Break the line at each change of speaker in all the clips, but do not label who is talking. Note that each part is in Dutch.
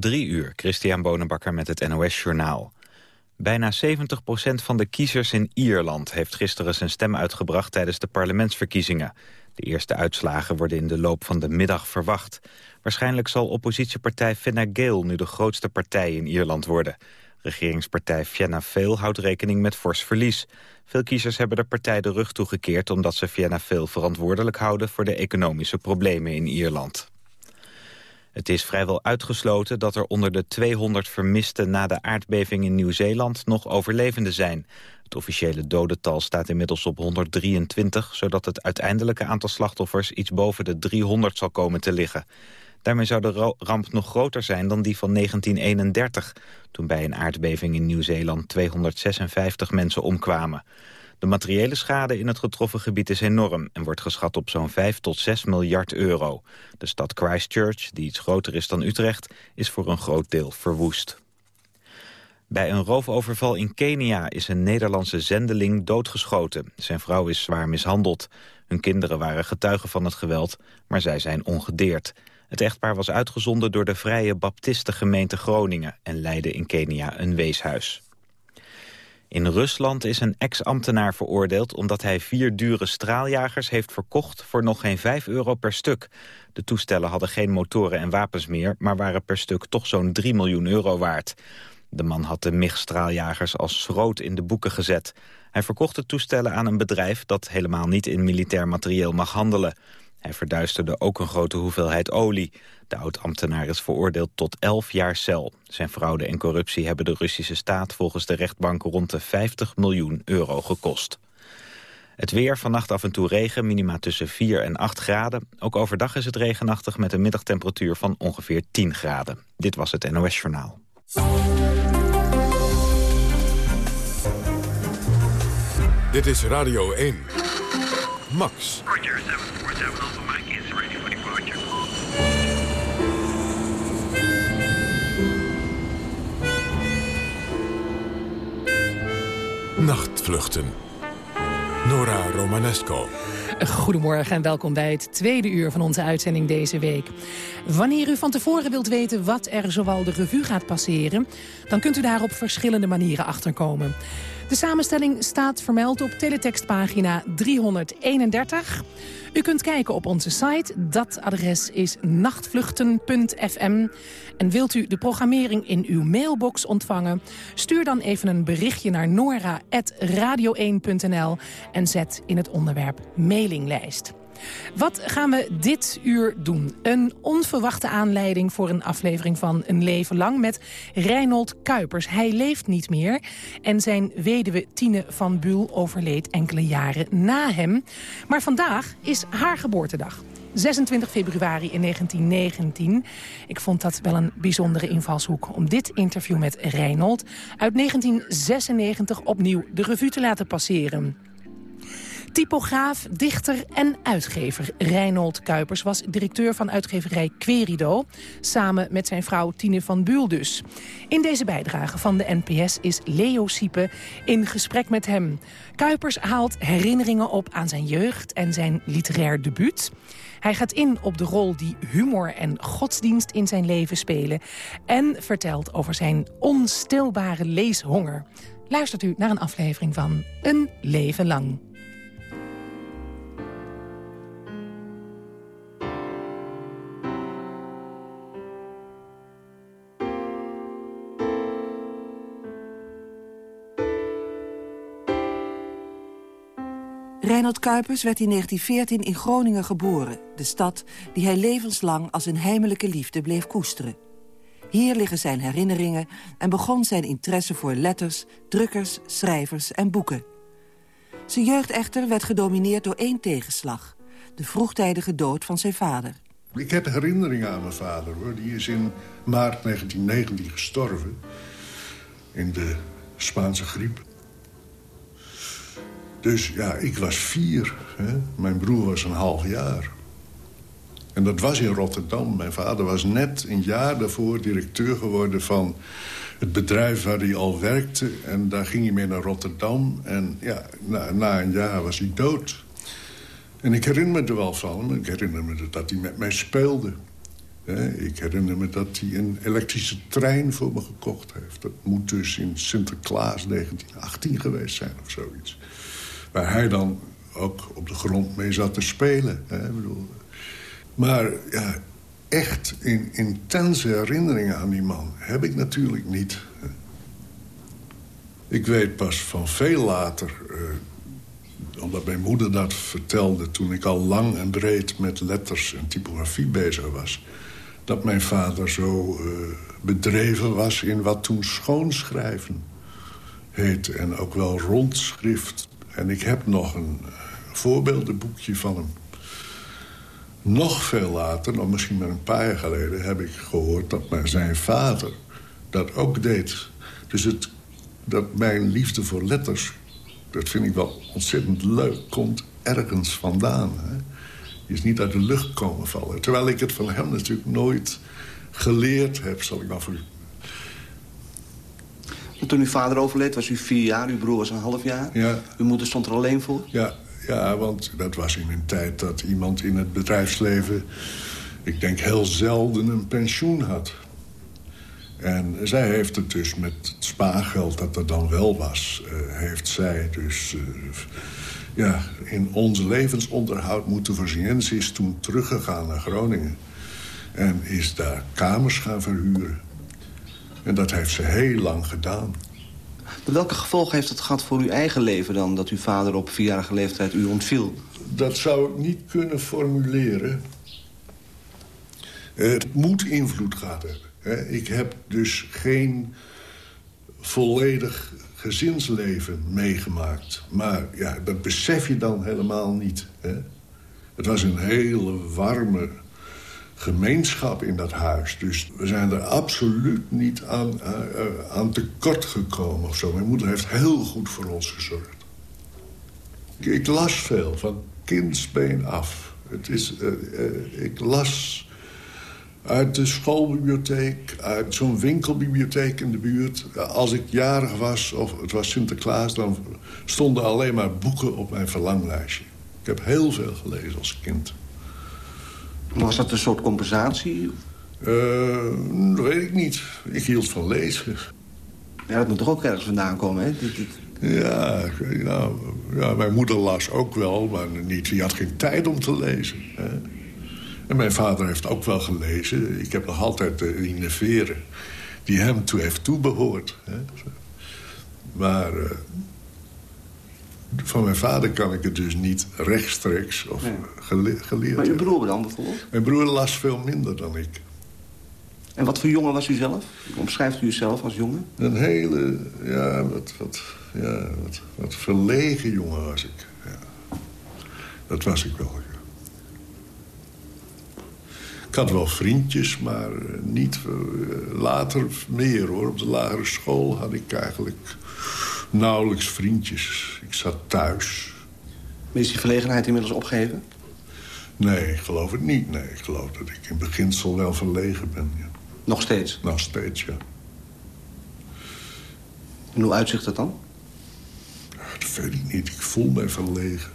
Drie uur, Christian Bonenbakker met het NOS Journaal. Bijna 70% van de kiezers in Ierland heeft gisteren zijn stem uitgebracht tijdens de parlementsverkiezingen. De eerste uitslagen worden in de loop van de middag verwacht. Waarschijnlijk zal oppositiepartij Fine Gael nu de grootste partij in Ierland worden. Regeringspartij Fianna Fáil houdt rekening met fors verlies. Veel kiezers hebben de partij de rug toegekeerd omdat ze Fianna Fáil verantwoordelijk houden voor de economische problemen in Ierland. Het is vrijwel uitgesloten dat er onder de 200 vermisten na de aardbeving in Nieuw-Zeeland nog overlevenden zijn. Het officiële dodental staat inmiddels op 123, zodat het uiteindelijke aantal slachtoffers iets boven de 300 zal komen te liggen. Daarmee zou de ramp nog groter zijn dan die van 1931... toen bij een aardbeving in Nieuw-Zeeland 256 mensen omkwamen. De materiële schade in het getroffen gebied is enorm... en wordt geschat op zo'n 5 tot 6 miljard euro. De stad Christchurch, die iets groter is dan Utrecht... is voor een groot deel verwoest. Bij een roofoverval in Kenia is een Nederlandse zendeling doodgeschoten. Zijn vrouw is zwaar mishandeld. Hun kinderen waren getuigen van het geweld, maar zij zijn ongedeerd. Het echtpaar was uitgezonden door de Vrije Baptistengemeente Groningen... en leidde in Kenia een weeshuis. In Rusland is een ex-ambtenaar veroordeeld omdat hij vier dure straaljagers heeft verkocht voor nog geen 5 euro per stuk. De toestellen hadden geen motoren en wapens meer, maar waren per stuk toch zo'n 3 miljoen euro waard. De man had de MIG-straaljagers als schroot in de boeken gezet. Hij verkocht de toestellen aan een bedrijf dat helemaal niet in militair materieel mag handelen. Hij verduisterde ook een grote hoeveelheid olie. De oud-ambtenaar is veroordeeld tot 11 jaar cel. Zijn fraude en corruptie hebben de Russische staat volgens de rechtbank rond de 50 miljoen euro gekost. Het weer, vannacht af en toe regen, minima tussen 4 en 8 graden. Ook overdag is het regenachtig met een middagtemperatuur van ongeveer 10 graden. Dit was het NOS Journaal.
Dit is Radio 1. Max. Nachtvluchten. Nora Romanesco.
Goedemorgen en welkom bij het tweede uur van onze uitzending deze week. Wanneer u van tevoren wilt weten wat er zowel de revue gaat passeren... dan kunt u daar op verschillende manieren achterkomen. De samenstelling staat vermeld op teletextpagina 331. U kunt kijken op onze site. Dat adres is nachtvluchten.fm. En wilt u de programmering in uw mailbox ontvangen? Stuur dan even een berichtje naar nora.radio1.nl en zet in het onderwerp mailinglijst. Wat gaan we dit uur doen? Een onverwachte aanleiding voor een aflevering van Een Leven Lang... met Reinhold Kuipers. Hij leeft niet meer en zijn weduwe Tine van Buul overleed enkele jaren na hem. Maar vandaag is haar geboortedag. 26 februari in 1919. Ik vond dat wel een bijzondere invalshoek om dit interview met Reinhold... uit 1996 opnieuw de revue te laten passeren. Typograaf, dichter en uitgever Reinhold Kuipers was directeur van uitgeverij Querido... samen met zijn vrouw Tine van Buul dus. In deze bijdrage van de NPS is Leo Siepe in gesprek met hem. Kuipers haalt herinneringen op aan zijn jeugd en zijn literair debuut... Hij gaat in op de rol die humor en godsdienst in zijn leven spelen... en vertelt over zijn onstilbare leeshonger. Luistert u naar een aflevering van Een Leven Lang.
Reinhold Kuipers werd in 1914 in Groningen geboren. De stad die hij levenslang als een heimelijke liefde bleef koesteren. Hier liggen zijn herinneringen en begon zijn interesse voor letters, drukkers, schrijvers en boeken. Zijn jeugd echter werd gedomineerd door één tegenslag. De vroegtijdige dood van zijn vader.
Ik heb herinneringen aan mijn vader. Hoor. Die is in maart 1919 gestorven. In de Spaanse griep. Dus ja, ik was vier. Hè? Mijn broer was een half jaar. En dat was in Rotterdam. Mijn vader was net een jaar daarvoor directeur geworden van het bedrijf waar hij al werkte. En daar ging hij mee naar Rotterdam. En ja, na, een jaar was hij dood. En ik herinner me er wel van. Ik herinner me dat hij met mij speelde. Ik herinner me dat hij een elektrische trein voor me gekocht heeft. Dat moet dus in Sinterklaas 1918 geweest zijn of zoiets. Waar hij dan ook op de grond mee zat te spelen. Hè? Ik bedoel, maar ja, echt in, intense herinneringen aan die man heb ik natuurlijk niet. Ik weet pas van veel later, eh, omdat mijn moeder dat vertelde... toen ik al lang en breed met letters en typografie bezig was... dat mijn vader zo uh, bedreven was in wat toen schoonschrijven heette... en ook wel rondschrift. En ik heb nog een uh, voorbeeldenboekje van hem. Nog veel later, nog misschien maar een paar jaar geleden... heb ik gehoord dat mijn, zijn vader dat ook deed. Dus het dat mijn liefde voor letters... dat vind ik wel ontzettend leuk, komt ergens vandaan. Hè? Die is niet uit de lucht komen vallen. Terwijl ik het van hem natuurlijk nooit geleerd heb, zal ik maar voor
toen uw vader overleed, was u vier jaar, uw broer was een half jaar.
Ja.
Uw moeder stond er alleen voor?
Ja, ja, want dat was in een tijd dat iemand in het bedrijfsleven... ik denk heel zelden een pensioen had. En zij heeft het dus met het spaargeld dat er dan wel was... Uh, heeft zij dus uh, ja, in ons levensonderhoud moeten voorzien. En ze is toen teruggegaan naar Groningen. En is daar kamers gaan verhuren. En dat heeft ze heel lang gedaan.
Maar welke gevolgen heeft het gehad voor uw eigen leven dan... dat uw vader op vierjarige leeftijd u ontviel?
Dat zou ik niet kunnen formuleren. Het moet invloed gehad hebben. Ik heb dus geen volledig gezinsleven meegemaakt. Maar ja, dat besef je dan helemaal niet. Hè? Het was een hele warme gemeenschap in dat huis. Dus we zijn er absoluut niet aan, uh, aan tekort gekomen of zo. Mijn moeder heeft heel goed voor ons gezorgd. Ik, las veel, van kindsbeen af. Het is, uh, ik las uit de schoolbibliotheek, uit zo'n winkelbibliotheek in de buurt. Als ik jarig was, of het was Sinterklaas... dan stonden alleen maar boeken op mijn verlanglijstje. Ik heb heel veel gelezen als kind.
Was dat een soort compensatie?
Uh, dat weet ik niet. Ik hield van lezen.
Ja, dat moet toch ook ergens vandaan komen, hè?
Ja, ja, ja, mijn moeder las ook wel, maar niet. Die had geen tijd om te lezen. Hè? En mijn vader heeft ook wel gelezen. Ik heb nog altijd de neveren die hem toe heeft toebehoord. Hè. Maar uh, van mijn vader kan ik het dus niet rechtstreeks of nee. gele geleerd
Maar uw broer dan bijvoorbeeld?
Mijn broer las veel minder dan ik.
En wat voor jongen was u zelf? Omschrijft u uzelf als jongen?
Een hele, ja, wat, wat, ja, wat, wat verlegen jongen was ik. Ja. Dat was ik wel, ik had wel vriendjes, maar niet later meer hoor. Op de lagere school had ik eigenlijk nauwelijks vriendjes. Ik zat thuis.
Is die verlegenheid inmiddels opgegeven?
Nee, ik geloof het niet. Nee, ik geloof dat ik in beginsel wel verlegen ben. Ja.
Nog steeds?
Nog steeds, ja.
En hoe uitzicht dat dan?
Ja, dat weet ik niet. Ik voel mij verlegen.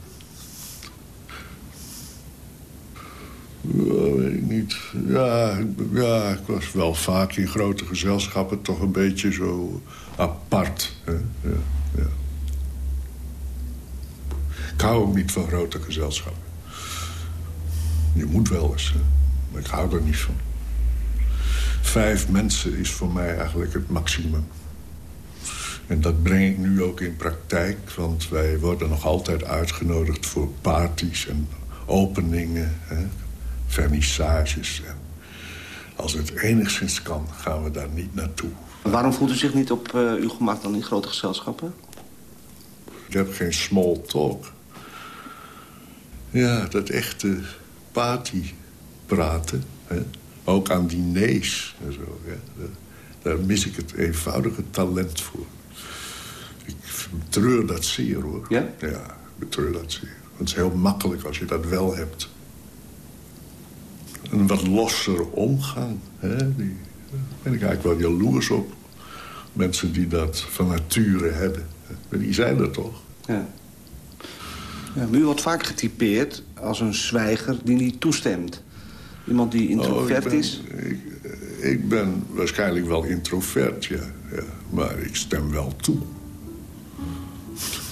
Ja, weet ik niet. Ja, ja, ik was wel vaak in grote gezelschappen toch een beetje zo apart. Hè? Ja, ja. Ik hou ook niet van grote gezelschappen. Je moet wel eens, hè? maar ik hou er niet van. Vijf mensen is voor mij eigenlijk het maximum. En dat breng ik nu ook in praktijk, want wij worden nog altijd uitgenodigd voor parties en openingen. Hè? vernissages. En als het enigszins kan, gaan we daar niet naartoe.
Waarom voelt u zich niet op uh, uw gemak dan in grote gezelschappen?
Ik heb geen small talk. Ja, dat echte party praten. Hè? Ook aan diners en zo. Ja? Daar mis ik het eenvoudige talent voor. Ik betreur dat zeer, hoor.
Ja?
Ja, ik betreur dat zeer. Want het is heel makkelijk als je dat wel hebt een wat losser omgang. Hè? Die, ben ik eigenlijk wel jaloers op. Mensen die dat van nature hebben. Die zijn er toch.
Ja. ja u wordt vaak getypeerd als een zwijger die niet toestemt. Iemand die introvert
Oh, ik ben-
is?
Ik, ik ben waarschijnlijk wel introvert, ja, ja. Maar ik stem wel toe.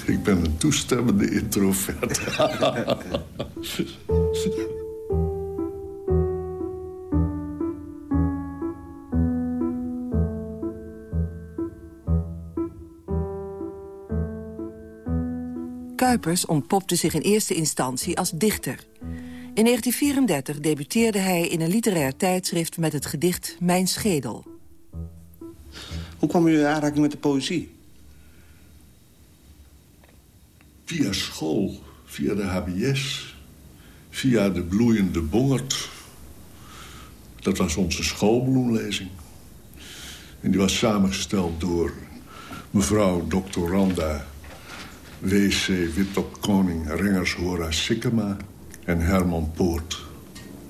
Ik ben een toestemmende introvert.
Kuipers ontpopte zich in eerste instantie als dichter. In 1934 debuteerde hij in een literair tijdschrift met het gedicht Mijn Schedel.
Hoe kwam u in aanraking met de poëzie?
Via school, via de HBS, via de bloeiende bongert. Dat was onze schoolbloemlezing. En die was samengesteld door mevrouw doctoranda W.C. Wittok Koning Rengershora Sikkema en Herman Poort.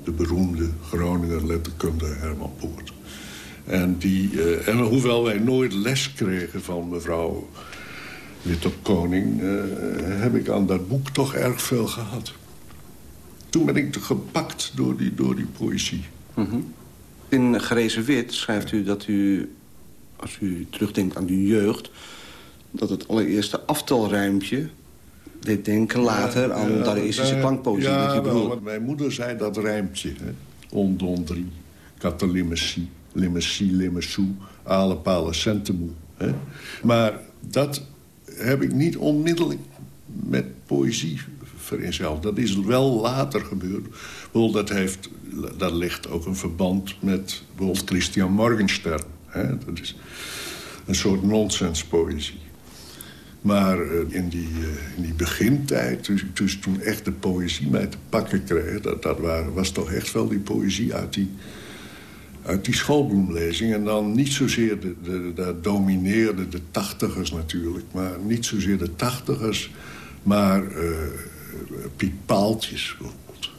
De beroemde Groninger letterkunde Herman Poort. En, die, eh, en hoewel wij nooit les kregen van mevrouw Wittok Koning... eh, heb ik aan dat boek toch erg veel gehad. Toen ben ik gepakt door die, door die poëzie.
In Gereserveerd schrijft u dat u, als u terugdenkt aan uw jeugd... dat het allereerste aftalruimpje deed denken later aan
Ja,
Dadaïstische
ja,
klankpoëzie.
Ja, wel, want mijn moeder zei dat rijmpje. Hè? Ondon drie, katalimessie, limessie, limessou, ale pale centemoe. Hè? Maar dat heb ik niet onmiddellijk met poëzie vereenzelvigd. Dat is wel later gebeurd. Wel, dat, heeft, dat ligt ook een verband met bijvoorbeeld Christian Morgenstern. Hè? Dat is een soort nonsenspoëzie. Maar eh, in, die, eh, in die begintijd, dus, dus toen echt de poëzie mij te pakken kreeg... dat, dat waren, was toch echt wel die poëzie uit die, uit die schoolbloemlezing. En dan niet zozeer, de, de, dat domineerde de tachtigers natuurlijk... maar niet zozeer de tachtigers, maar eh Piet Paaltjes bijvoorbeeld.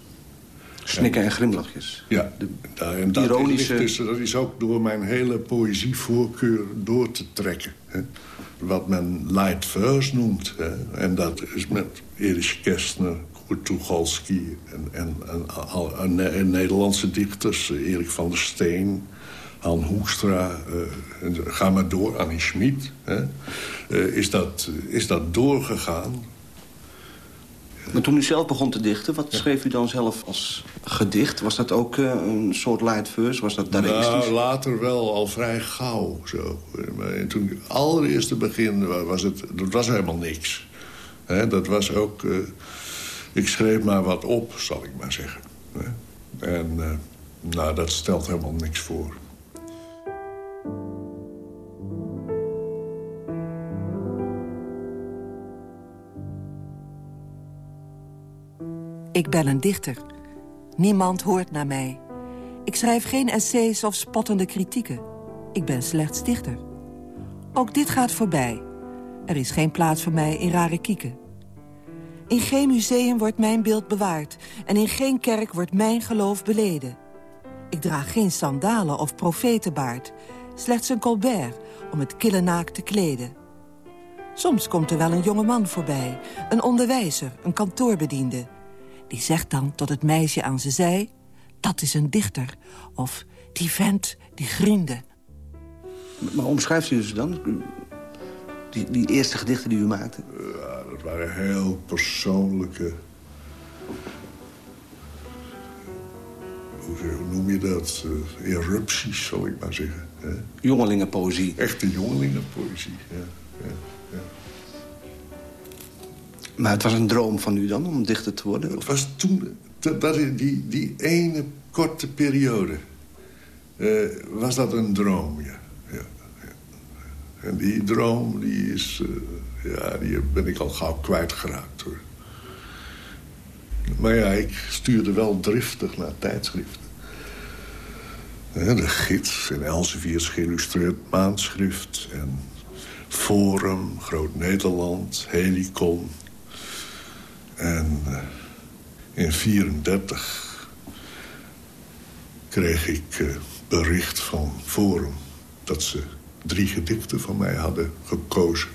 Snikken en grimlachjes.
Ja,
De
daar- en dat,
ironische-
dus, dat is ook door mijn hele poëzievoorkeur door te trekken. Hè. Wat men light verse noemt. En dat is met Erich Kästner, Kurt Tucholsky... en, en, en, Nederlandse dichters, eh, Erik van der Steen... Han Hoekstra, eh, ga maar door, Annie Schmid. Hè. Eh, is, dat, is dat doorgegaan
Maar toen u zelf begon te dichten, wat schreef u dan zelf als gedicht? Was dat ook eh, een soort light verse? Was dat Dadaïstisch?
Nou, later wel, al vrij gauw. Zo. Maar toen het allereerste begin wa- was het... Dat was helemaal niks. Dat was ook... eh, ik schreef maar wat op, zal ik maar zeggen. En eh, nou, dat stelt helemaal niks voor.
Ik ben een dichter. Niemand hoort naar mij. Ik schrijf geen essays of spottende kritieken. Ik ben slechts dichter. Ook dit gaat voorbij. Er is geen plaats voor mij in rare kieken. In geen museum wordt mijn beeld bewaard... en in geen kerk wordt mijn geloof beleden. Ik draag geen sandalen of profetenbaard... slechts een colbert om het kille naak te kleden. Soms komt er wel een jonge man voorbij, een onderwijzer, een kantoorbediende. Die zegt dan tot het meisje aan zijn zij... dat is een dichter, of die vent, die griende.
Maar omschrijft u ze dan? Die, die eerste gedichten die u maakte?
Ja, dat waren heel persoonlijke... Hoe noem je dat? Eh, erupties, zal ik maar zeggen. Hè.
Jongelingenpoëzie.
Echte jongelingenpoëzie, ja, ja.
Maar het was een droom van u dan, om dichter te worden?
Het was toen, dat, die, die ene korte periode, eh, was dat een droom, ja. ja, ja. En die droom, die is, eh, ja, die ben ik al gauw kwijtgeraakt, hoor. Maar ja, ik stuurde wel driftig naar tijdschriften. Eh, De Gids en Elsevier's geïllustreerd maandschrift... en Forum, Groot Nederland, Helicon... En eh, in 34 kreeg ik eh, bericht van Forum... dat ze drie gedichten van mij hadden gekozen.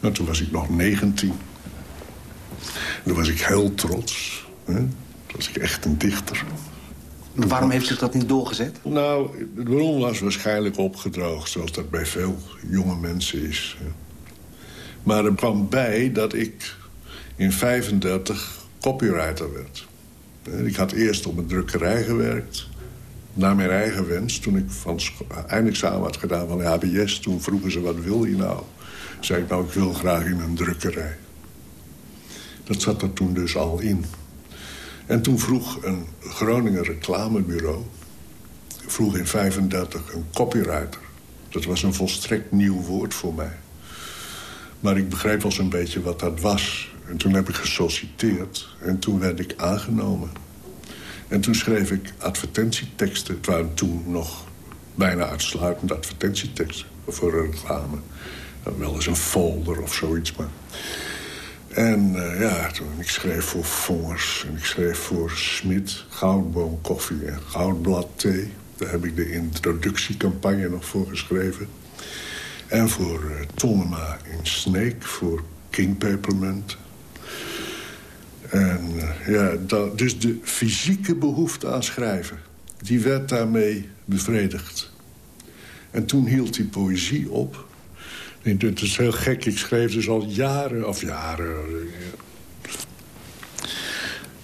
Nou, toen was ik nog 19. Toen was ik heel trots. Hè? was ik echt een dichter.
Waarom heeft zich dat niet doorgezet?
Nou, de bron was waarschijnlijk opgedroogd... zoals dat bij veel jonge mensen is. Maar er kwam bij dat ik in 35 copywriter werd. Ik had eerst op een drukkerij gewerkt. Naar mijn eigen wens. Toen ik van eindexamen had gedaan van de HBS... toen vroegen ze, wat wil je nou? Zei ik, nou, ik wil graag in een drukkerij. Dat zat er toen dus al in. En toen vroeg een Groninger reclamebureau... vroeg in 35 een copywriter. Dat was een volstrekt nieuw woord voor mij. Maar ik begreep wel zo'n beetje wat dat was. En toen heb ik gesolliciteerd. En toen werd ik aangenomen. En toen schreef ik advertentieteksten. Het waren toen nog bijna uitsluitend advertentieteksten voor een reclame. Wel eens een folder of zoiets, maar... En uh, ja, toen, ik schreef voor Vongers en ik schreef voor Smit, Goudboom koffie en Goudblad thee. Daar heb ik de introductiecampagne nog voor geschreven. En voor uh, Tonnema in Snake, voor King Paperment. En uh, ja, dat, dus de fysieke behoefte aan schrijven... die werd daarmee bevredigd. En toen hield die poëzie op... Het is heel gek, ik schreef dus al jaren, of jaren...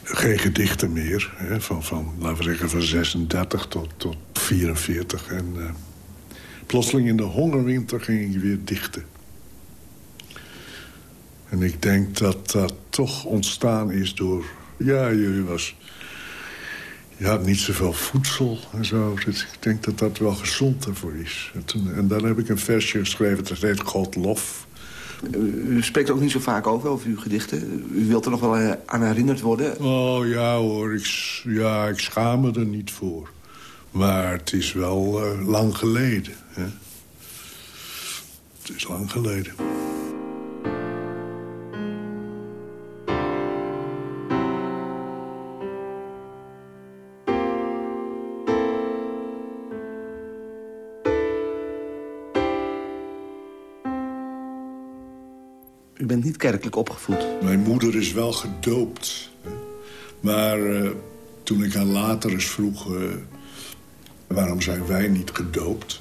geen gedichten meer. Hè, van, van, laten we zeggen, van 36 tot, tot 44. En plotseling in de hongerwinter ging ik weer dichten. En ik denk dat dat toch ontstaan is door... Ja, jullie was je had niet zoveel voedsel en zo. Dus ik denk dat dat wel gezond ervoor is. En, toen, en dan heb ik een versje geschreven, dat heet God lof.
U spreekt ook niet zo vaak over, over uw gedichten. U wilt er nog wel eh, aan herinnerd worden?
Oh ja hoor, ik, ja, ik schaam me er niet voor. Maar het is wel uh, lang geleden. Hè? Het is lang geleden.
bent niet kerkelijk opgevoed.
Mijn moeder is wel gedoopt. Maar uh, toen ik haar later eens vroeg... Uh, waarom zijn wij niet gedoopt...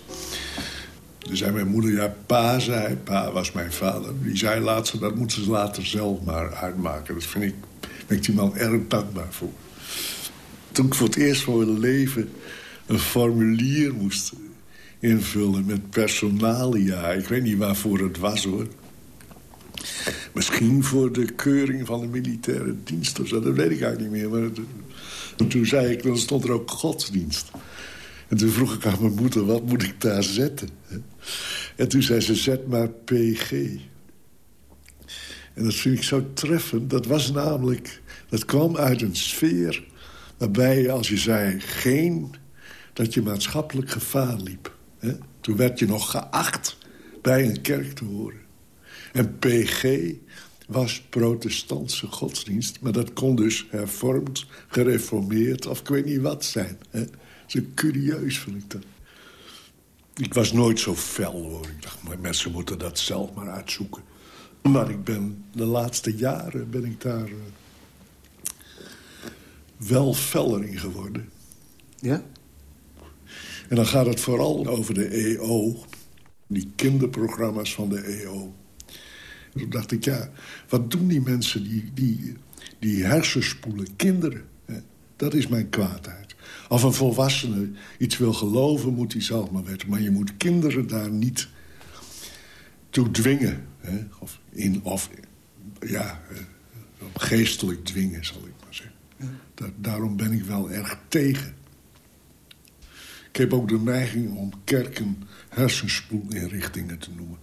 Toen zei mijn moeder, ja, pa zei, pa was mijn vader. Die zei laatst, dat moeten ze later zelf maar uitmaken. Dat vind ik, ben ik die man erg dankbaar voor. Toen ik voor het eerst voor mijn leven een formulier moest invullen met personalia. Ik weet niet waarvoor het was, hoor. Misschien voor de keuring van de militaire dienst of zo. Dat weet ik eigenlijk niet meer. Maar toen zei ik, dan stond er ook godsdienst. En toen vroeg ik aan mijn moeder, wat moet ik daar zetten? En toen zei ze, zet maar PG. En dat vind ik zo treffend. Dat was namelijk, dat kwam uit een sfeer... waarbij als je zei geen, dat je maatschappelijk gevaar liep. Toen werd je nog geacht bij een kerk te horen. En PG was protestantse godsdienst. Maar dat kon dus hervormd, gereformeerd of ik weet niet wat zijn. Zo curieus vind ik dat. Ik was nooit zo fel, hoor. Ik dacht, maar mensen moeten dat zelf maar uitzoeken. Maar ik ben, de laatste jaren ben ik daar uh, wel feller in geworden.
Ja?
En dan gaat het vooral over de EO. Die kinderprogramma's van de EO. Toen dacht ik, ja, wat doen die mensen die, die, die hersenspoelen? Kinderen? Dat is mijn kwaadheid. Als een volwassene iets wil geloven, moet hij zelf maar weten. Maar je moet kinderen daar niet toe dwingen. Hè? Of, in, of ja, eh, geestelijk dwingen, zal ik maar zeggen. Ja. daarom ben ik wel erg tegen. Ik heb ook de neiging om kerken hersenspoelinrichtingen te noemen.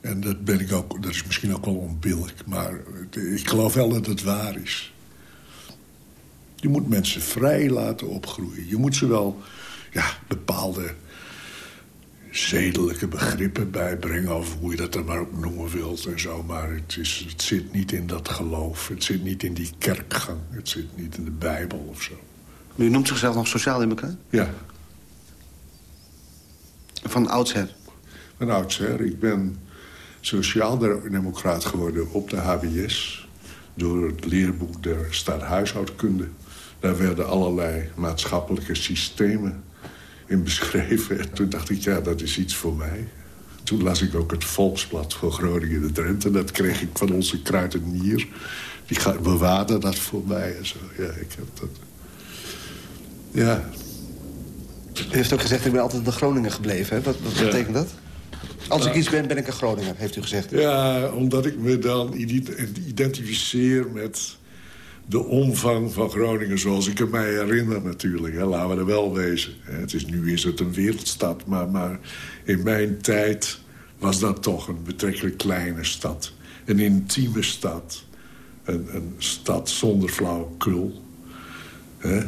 En dat, ben ik ook, dat is misschien ook wel onbillijk. Maar ik geloof wel dat het waar is. Je moet mensen vrij laten opgroeien. Je moet ze wel ja, bepaalde zedelijke begrippen bijbrengen... of hoe je dat dan maar ook noemen wilt en zo. Maar het, is, het zit niet in dat geloof. Het zit niet in die kerkgang. Het zit niet in de Bijbel of zo.
U noemt zichzelf nog sociaal-democraat?
Ja.
Van oudsher?
Van oudsher. Ik ben sociaal-democraat geworden op de HBS... door het leerboek der staathuishoudkunde. Daar werden allerlei maatschappelijke systemen in beschreven. En toen dacht ik, ja, dat is iets voor mij. Toen las ik ook het Volksblad voor Groningen de Drenthe. Dat kreeg ik van onze kruidenier. Die bewaarde dat voor mij en zo. Ja, ik heb dat... Ja.
U heeft ook gezegd, ik ben altijd de Groningen gebleven. Hè? Wat, wat betekent dat? Als ik iets ben, ben ik een Groninger, heeft u gezegd.
Ja, omdat ik me dan identificeer met de omvang van Groningen zoals ik het mij herinner natuurlijk. Hè. Laten we er wel wezen. Het is, nu is het een wereldstad, maar, maar in mijn tijd was dat toch een betrekkelijk kleine stad. Een intieme stad. Een, een stad zonder flauwekul. Hè. Uh,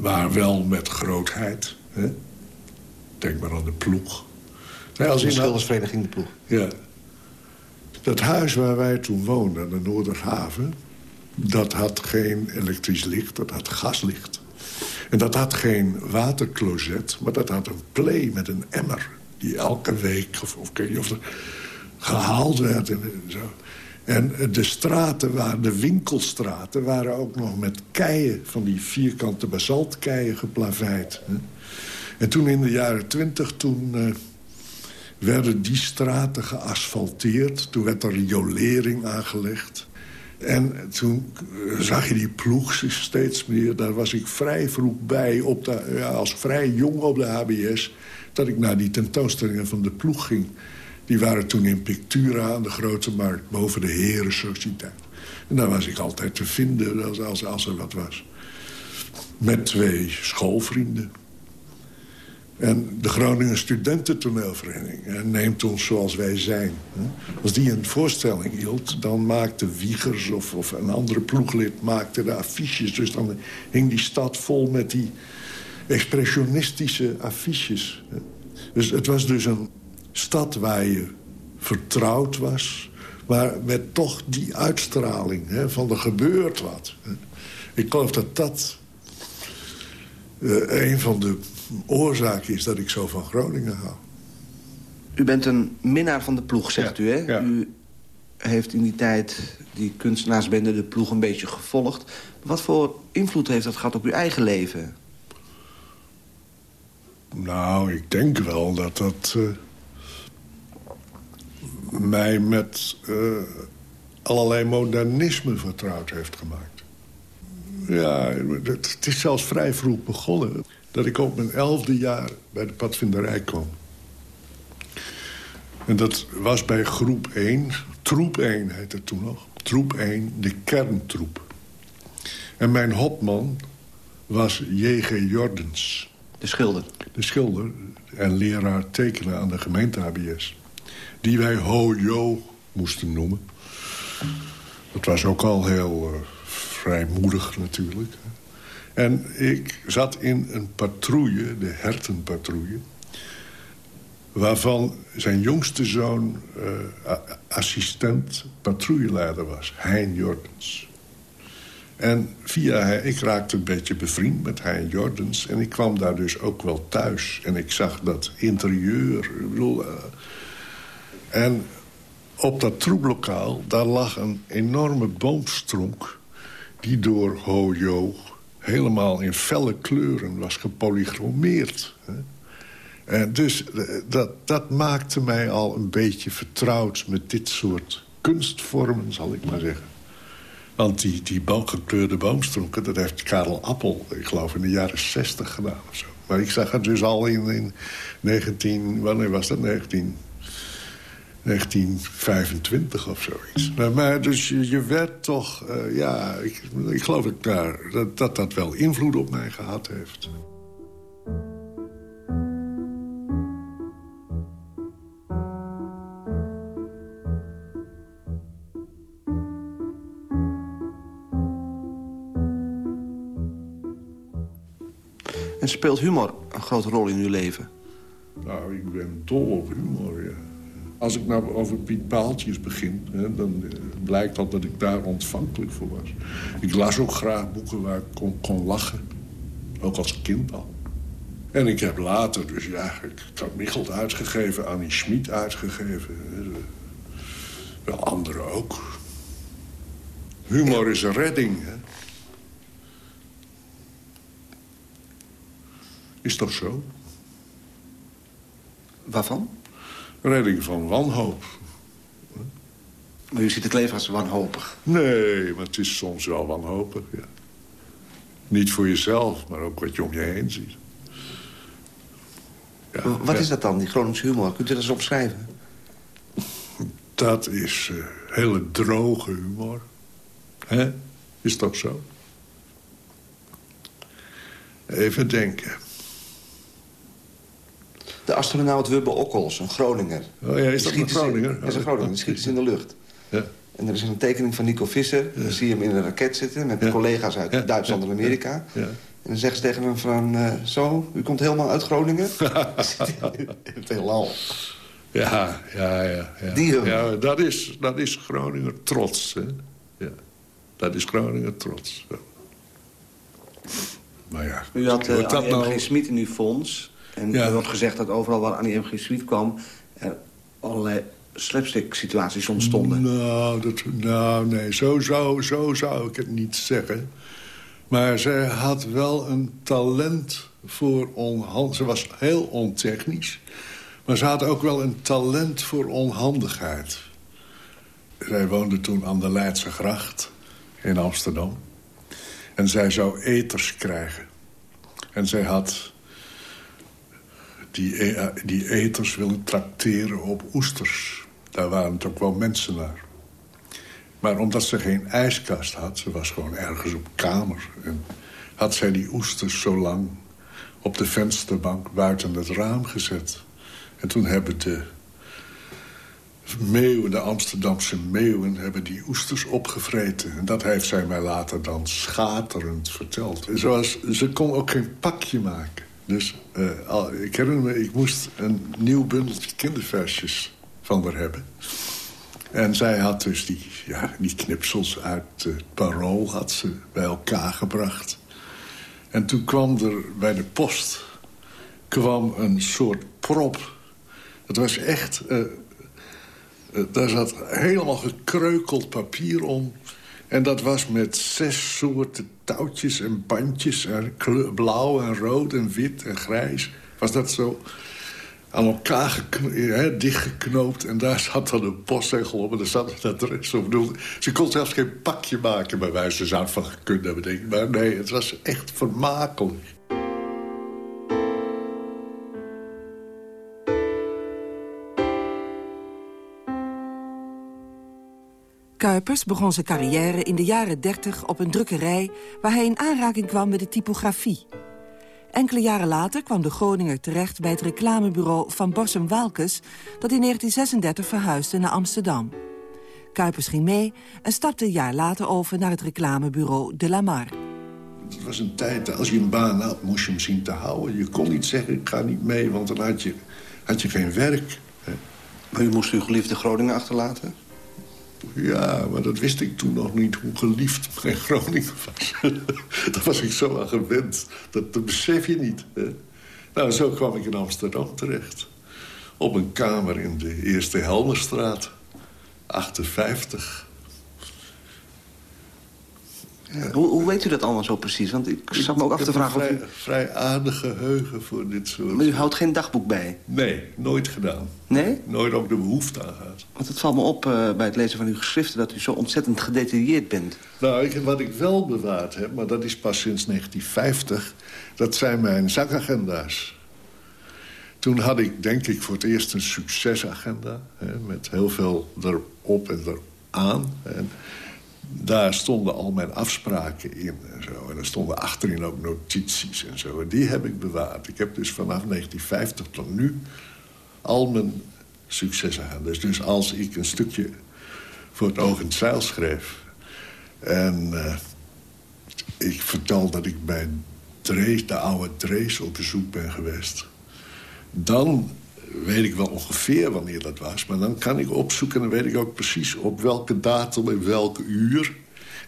maar wel met grootheid. Hè. Denk maar aan de ploeg.
Nee, als de schildersvereniging De Ploeg.
Ja. Dat huis waar wij toen woonden, aan de Noorderhaven... dat had geen elektrisch licht, dat had gaslicht. En dat had geen watercloset, maar dat had een play met een emmer... die elke week, of, of, of gehaald werd en, zo. En de straten, waren, de winkelstraten, waren ook nog met keien... van die vierkante basaltkeien geplaveid. En toen in de jaren twintig, toen... Uh, werden die straten geasfalteerd. Toen werd er riolering aangelegd. En toen zag je die ploeg steeds meer. Daar was ik vrij vroeg bij, op de, ja, als vrij jong op de HBS... dat ik naar die tentoonstellingen van de ploeg ging. Die waren toen in Pictura aan de Grote Markt... boven de Herensociëteit. En daar was ik altijd te vinden als, als, als er wat was. Met twee schoolvrienden. En de Groningen Studententoneelvereniging neemt ons zoals wij zijn. Als die een voorstelling hield, dan maakte Wiegers of, of een andere ploeglid maakte de affiches. Dus dan hing die stad vol met die expressionistische affiches. Dus het was dus een stad waar je vertrouwd was... maar met toch die uitstraling hè, van er gebeurt wat. Ik geloof dat dat uh, een van de oorzaak is dat ik zo van Groningen hou.
U bent een minnaar van de ploeg, zegt u, hè? U heeft in die tijd die kunstenaarsbende de ploeg een beetje gevolgd. Wat voor invloed heeft dat gehad op uw eigen leven?
Nou, ik denk wel dat dat... Uh, mij met uh, allerlei modernisme vertrouwd heeft gemaakt. Ja, het is zelfs vrij vroeg begonnen dat ik op mijn elfde jaar bij de padvinderij kwam. En dat was bij groep 1, troep 1 heette het toen nog. Troep 1, de kerntroep. En mijn hopman was J.G. Jordens.
De schilder?
De schilder en leraar tekenen aan de gemeente HBS. Die wij Ho-Jo moesten noemen. Dat was ook al heel uh, vrijmoedig natuurlijk. En ik zat in een patrouille, de hertenpatrouille... waarvan zijn jongste zoon uh, assistent patrouilleleider was, Hein Jordens. En via hij, ik raakte een beetje bevriend met Hein Jordens... en ik kwam daar dus ook wel thuis. En ik zag dat interieur. Bedoel, uh, en op dat troeplokaal, daar lag een enorme boomstronk... die door Hojo helemaal in felle kleuren was gepolychromeerd. En dus eh, dat, dat maakte mij al een beetje vertrouwd met dit soort kunstvormen, zal ik maar zeggen. Want die, die gekleurde boomstronken, dat heeft Karel Appel, ik geloof in de jaren 60 gedaan of zo. Maar ik zag het dus al in, in 19, wanneer was dat? 19, 1925 of zoiets. Maar, maar dus je, je, werd toch... Uh, ja, ik, ik geloof dat, daar, dat, dat dat wel invloed op mij gehad heeft.
En speelt humor een grote rol in uw leven?
Nou, ik ben dol op humor. Als ik nou over Piet Paaltjes begin, hè, dan eh, blijkt dat dat ik daar ontvankelijk voor was. Ik las ook graag boeken waar ik kon, kon lachen. Ook als kind al. En ik heb later, dus ja, ik had Michelt uitgegeven, Annie Schmid uitgegeven. Wel anderen ook. Humor is een redding, hè. Is toch zo?
Waarvan?
Redding van wanhoop.
Maar u ziet het leven als wanhopig.
Nee, maar het is soms wel wanhopig, ja. Niet voor jezelf, maar ook wat je om je heen ziet.
Ja, wat is dat dan, die Groningse humor? Kunt u dat eens opschrijven?
Dat is uh, hele droge humor. Hè? Is toch zo? Even denken.
De astronaut Wubbe Okkels, een Groninger.
Oh ja, is dat een Groninger?
Dat is een Groninger, die schiet ze in de lucht. Ja. En er is een tekening van Nico Visser. Dan zie je hem in een raket zitten met collega's uit Duitsland en Amerika. En dan zeggen ze tegen hem van... Uh, zo, u komt helemaal uit Groningen? het heelal.
Ja, ja, ja. ja.
Die
ja dat, is, dat is Groninger trots. Hè? Ja. Dat is Groninger trots. Maar ja.
U had uh, Annie nou... M. G. Smit in uw fonds. En er wordt gezegd dat overal waar Annie M. G. Smit kwam... er allerlei slapstick situaties ontstonden.
Nou, dat, nou nee, zo zou, zo zou ik het niet zeggen. Maar zij had wel een talent voor onhandigheid. Ze was heel ontechnisch. Maar ze had ook wel een talent voor onhandigheid. Zij woonde toen aan de Leidse gracht in Amsterdam. En zij zou eters krijgen. En zij had die, e die eters willen trakteren op oesters. Daar waren ook wel mensen naar. Maar omdat ze geen ijskast had, ze was gewoon ergens op kamer... En had zij die oesters zo lang op de vensterbank buiten het raam gezet. En toen hebben de meeuwen, de Amsterdamse meeuwen... hebben die oesters opgevreten. En dat heeft zij mij later dan schaterend verteld. Zoals, ze kon ook geen pakje maken. Dus uh, ik herinner me, ik moest een nieuw bundeltje kinderversjes van haar hebben. En zij had dus die, ja, die knipsels uit het parool had ze bij elkaar gebracht. En toen kwam er bij de post kwam een soort prop. Het was echt... Uh, daar zat helemaal gekreukeld papier om. En dat was met zes soorten touwtjes en bandjes. En blauw en rood en wit en grijs. Was dat zo aan elkaar dichtgeknoopt. En daar zat dan een postzegel op en daar zat het adres op. Ze kon zelfs geen pakje maken bij wijze. Van denk ik. Maar nee, het was echt vermakelijk.
Kuipers begon zijn carrière in de jaren 30 op een drukkerij... waar hij in aanraking kwam met de typografie. Enkele jaren later kwam de Groninger terecht bij het reclamebureau van Borsum Waalkes... dat in 1936 verhuisde naar Amsterdam. Kuipers ging mee en stapte een jaar later over naar het reclamebureau De La Mar.
Het was een tijd, als je een baan had, moest je hem zien te houden. Je kon niet zeggen, ik ga niet mee, want dan had je, had je geen werk.
Maar u moest uw geliefde Groningen achterlaten?
Ja, maar dat wist ik toen nog niet, hoe geliefd mijn Groningen was. Daar was ik zo aan gewend. Dat, dat besef je niet. Nou, zo kwam ik in Amsterdam terecht. Op een kamer in de Eerste Helmerstraat. 58.
Hoe, hoe, weet u dat allemaal zo precies? Want ik zat me ook af te vragen...
Ik
heb
een vrij, aardig geheugen voor dit soort...
Maar u houdt geen dagboek bij?
Nee, nooit gedaan.
Nee?
Nooit ook de behoefte aan gehad.
Want het valt me op uh, bij het lezen van uw geschriften... dat u zo ontzettend gedetailleerd bent.
Nou, ik, wat ik wel bewaard heb, maar dat is pas sinds 1950... dat zijn mijn zakagenda's. Toen had ik, denk ik, voor het eerst een succesagenda... Hè, met heel veel erop en eraan... En, daar stonden al mijn afspraken in en zo. En er stonden achterin ook notities en zo. En die heb ik bewaard. Ik heb dus vanaf 1950 tot nu al mijn successen gehad. Dus, dus als ik een stukje voor het oog in het zeil schreef... en uh, ik vertel dat ik bij Drees, de oude Drees op bezoek ben geweest... dan weet ik wel ongeveer wanneer dat was. Maar dan kan ik opzoeken en dan weet ik ook precies op welke datum en welke uur.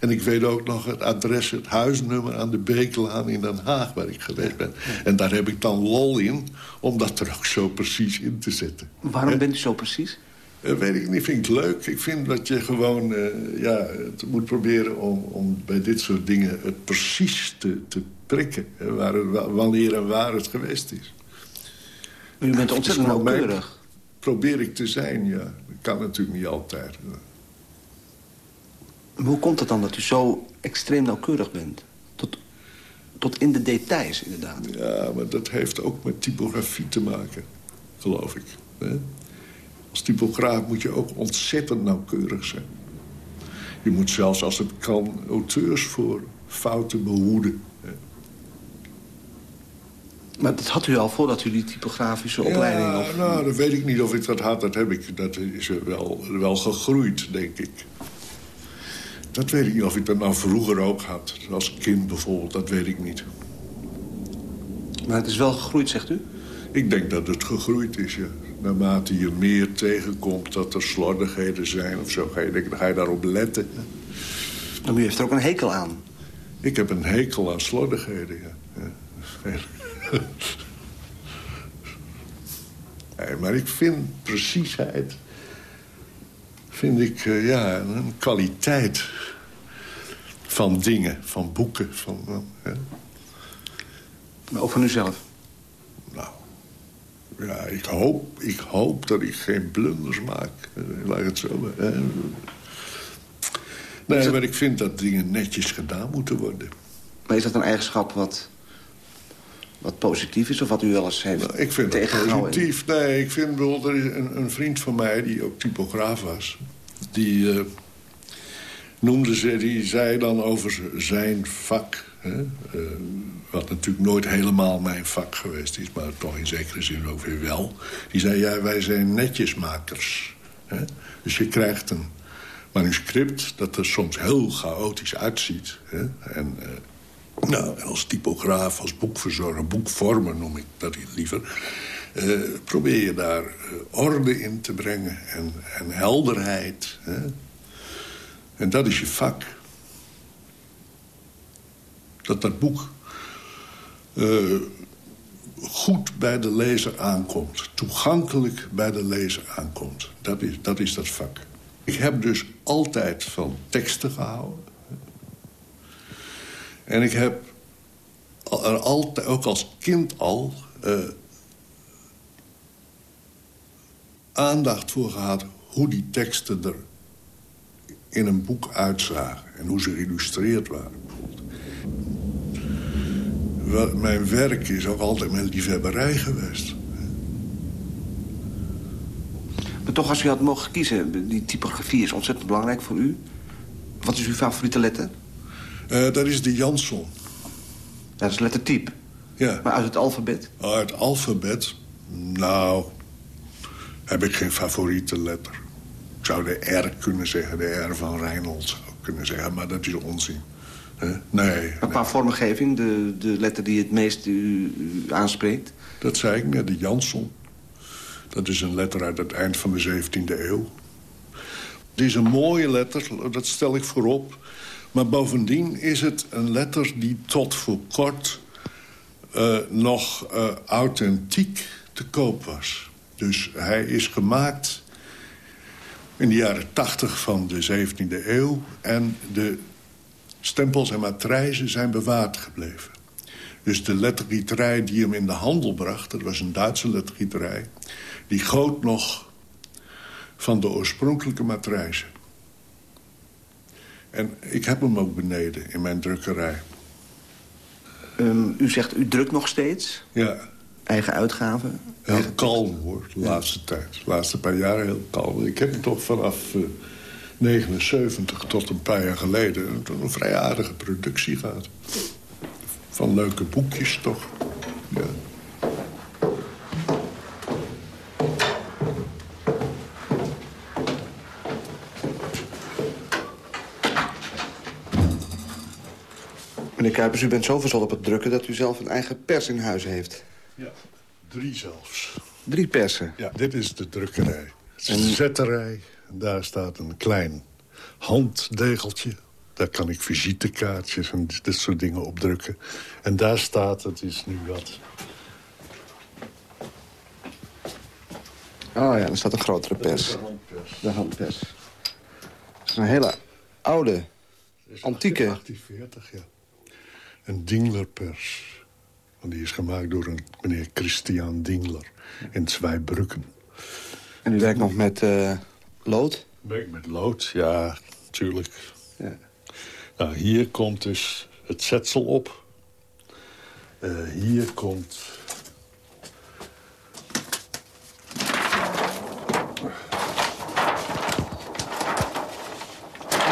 En ik weet ook nog het adres, het huisnummer aan de Bekelaan in Den Haag... waar ik geweest ben. En daar heb ik dan lol in om dat er ook zo precies in te zetten.
Waarom bent u zo precies?
Uh, weet ik niet, vind ik leuk. Ik vind dat je gewoon uh, ja, het moet proberen om, om bij dit soort dingen het precies te, te prikken. Waar wanneer en waar het geweest is.
U bent ontzettend nauwkeurig.
Probeer ik te zijn, ja. Dat kan natuurlijk niet altijd.
Hoe komt het dan dat u zo extreem nauwkeurig bent? Tot, tot in de details, inderdaad.
Ja, maar dat heeft ook met typografie te maken, geloof ik. Als typograaf moet je ook ontzettend nauwkeurig zijn. Je moet zelfs, als het kan, auteurs voor fouten behoeden.
Maar dat had u al voordat u die typografische opleiding...
Ja, nou, dat weet ik niet of ik dat had. Dat, heb ik, dat is wel, wel gegroeid, denk ik. Dat weet ik niet of ik dat nou vroeger ook had. Als kind bijvoorbeeld, dat weet ik niet.
Maar het is wel gegroeid, zegt u?
Ik denk dat het gegroeid is, ja. Naarmate je meer tegenkomt dat er slordigheden zijn of zo... ga je, dan ga je daarop letten.
Maar u heeft er ook een hekel aan.
Ik heb een hekel aan slordigheden, ja. ja. nee, maar ik vind preciesheid... vind ik, uh, ja, een kwaliteit van dingen, van boeken. Van, uh,
Maar ook van uzelf?
Nou, ja, ik hoop, ik hoop dat ik geen blunders maak. Laat ik het zo uh, Nee, maar ik vind dat dingen netjes gedaan moeten worden.
Maar is dat een eigenschap wat wat positief is? Of wat u wel eens heeft nou,
Ik vind het positief. Nee, ik vind bijvoorbeeld... Er is een, een, vriend van mij, die ook typograaf was... die uh, noemde ze... die zei dan over zijn vak... Hè, uh, wat natuurlijk nooit helemaal mijn vak geweest is... maar toch in zekere zin ook weer wel. Die zei, ja, wij zijn netjesmakers. Hè? Dus je krijgt een manuscript dat er soms heel chaotisch uitziet. Hè? En... Uh, nou, als typograaf, als boekverzorger, boekvormer noem ik dat liever... Uh, probeer je daar uh, orde in te brengen en, en helderheid. Hè? En dat is je vak. Dat dat boek uh, goed bij de lezer aankomt. Toegankelijk bij de lezer aankomt. Dat is dat, is dat vak. Ik heb dus altijd van teksten gehouden. En ik heb er altijd, ook als kind al... Uh, aandacht voor gehad hoe die teksten er in een boek uitzagen. En hoe ze geïllustreerd waren. Mijn werk is ook altijd mijn liefhebberij geweest.
Maar toch, als u had mogen kiezen... die typografie is ontzettend belangrijk voor u. Wat is uw favoriete letter?
Uh, dat is de Jansson.
Dat is lettertype?
Ja.
Maar uit het alfabet?
Uit het alfabet? Nou, heb ik geen favoriete letter. Ik zou de R kunnen zeggen, de R van Reynolds zou kunnen zeggen, maar dat is onzin. Nee, nee.
qua vormgeving, de, de letter die het meest u, u, aanspreekt?
Dat zei ik net, de Jansson. Dat is een letter uit het eind van de 17e eeuw. Het is een mooie letter, dat stel ik voorop. Maar bovendien is het een letter die tot voor kort uh, nog uh, authentiek te koop was. Dus hij is gemaakt in de jaren 80 van de 17e eeuw... en de stempels en matrijzen zijn bewaard gebleven. Dus de lettergieterij die hem in de handel bracht... dat was een Duitse lettergieterij... die goot nog van de oorspronkelijke matrijzen. En ik heb hem ook beneden in mijn drukkerij.
Um, u zegt, u drukt nog steeds?
Ja.
Eigen uitgaven?
Heel eigen kalm, hoor, de laatste tijd. De laatste paar jaar heel kalm. Ik heb toch vanaf uh, 79 tot een paar jaar geleden... Een, een vrij aardige productie gehad. Van leuke boekjes, toch. Ja.
Meneer Kuipers, u bent zo verzot op het drukken... dat u zelf een eigen pers in huis heeft.
Ja, drie zelfs.
Drie persen?
Ja, dit is de drukkerij. Het is een zetterij. Daar staat een klein handdegeltje. Daar kan ik visitekaartjes en dit soort dingen op drukken. En daar staat, het is nu wat...
Oh ja, er staat een grotere pers.
De handpers.
De handpers. Het is een hele oude, antieke...
1840, ja. Een Dinglerpers. Want die is gemaakt door een meneer Christian Dingler in Zweibrücken.
En u werkt nog met uh, lood?
Werk met lood, ja, natuurlijk. Ja. Nou, hier komt dus het zetsel op. Uh, hier komt...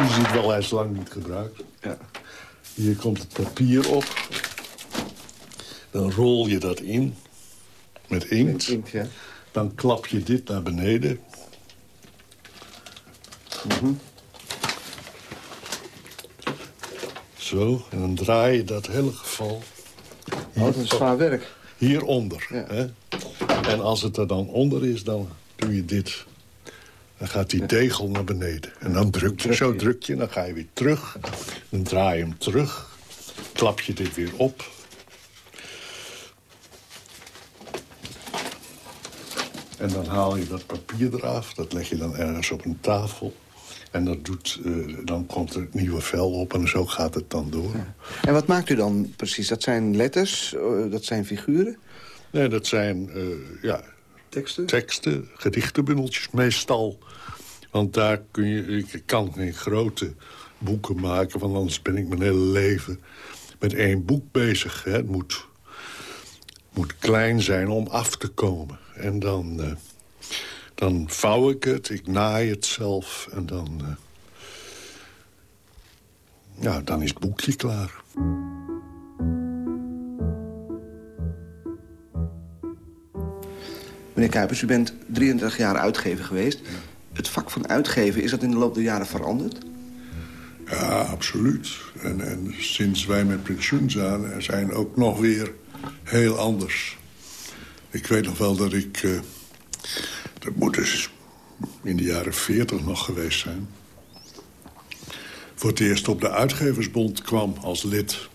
U ziet wel, hij is lang niet gebruikt. Ja. Hier komt het papier op. Dan rol je dat in met inkt. inkt ja. Dan klap je dit naar beneden. Mm Zo, en dan draai je dat hele geval...
Oh, dat is zwaar werk.
Hieronder. Ja. Hè? En als het er dan onder is, dan doe je dit. Dan gaat die degel naar beneden. En dan druk je, zo druk je, dan ga je weer terug. Dan draai je hem terug. Klap je dit weer op. En dan haal je dat papier eraf. Dat leg je dan ergens op een tafel. En dat doet, uh, dan komt er het nieuwe vel op en zo gaat het dan door.
En wat maakt u dan precies? Dat zijn letters? Uh, dat zijn figuren?
Nee, dat zijn uh, ja,
teksten?
teksten, gedichtenbundeltjes meestal. Want daar kun je, ik kan geen grote boeken maken... want anders ben ik mijn hele leven met één boek bezig. Hè. Het moet, moet klein zijn om af te komen. En dan, uh, dan vouw ik het, ik naai het zelf en dan... Uh, ja, dan is het boekje klaar.
Meneer Kuipers, u bent 33 jaar uitgever geweest. Het vak van uitgeven, is dat in de loop der jaren veranderd?
Ja, absoluut. En, sinds wij met pensioen zijn, zijn ook nog weer heel anders. Ik weet nog wel dat ik... Uh, dat moet dus in de jaren 40 nog geweest zijn... voor het eerst op de Uitgeversbond kwam als lid.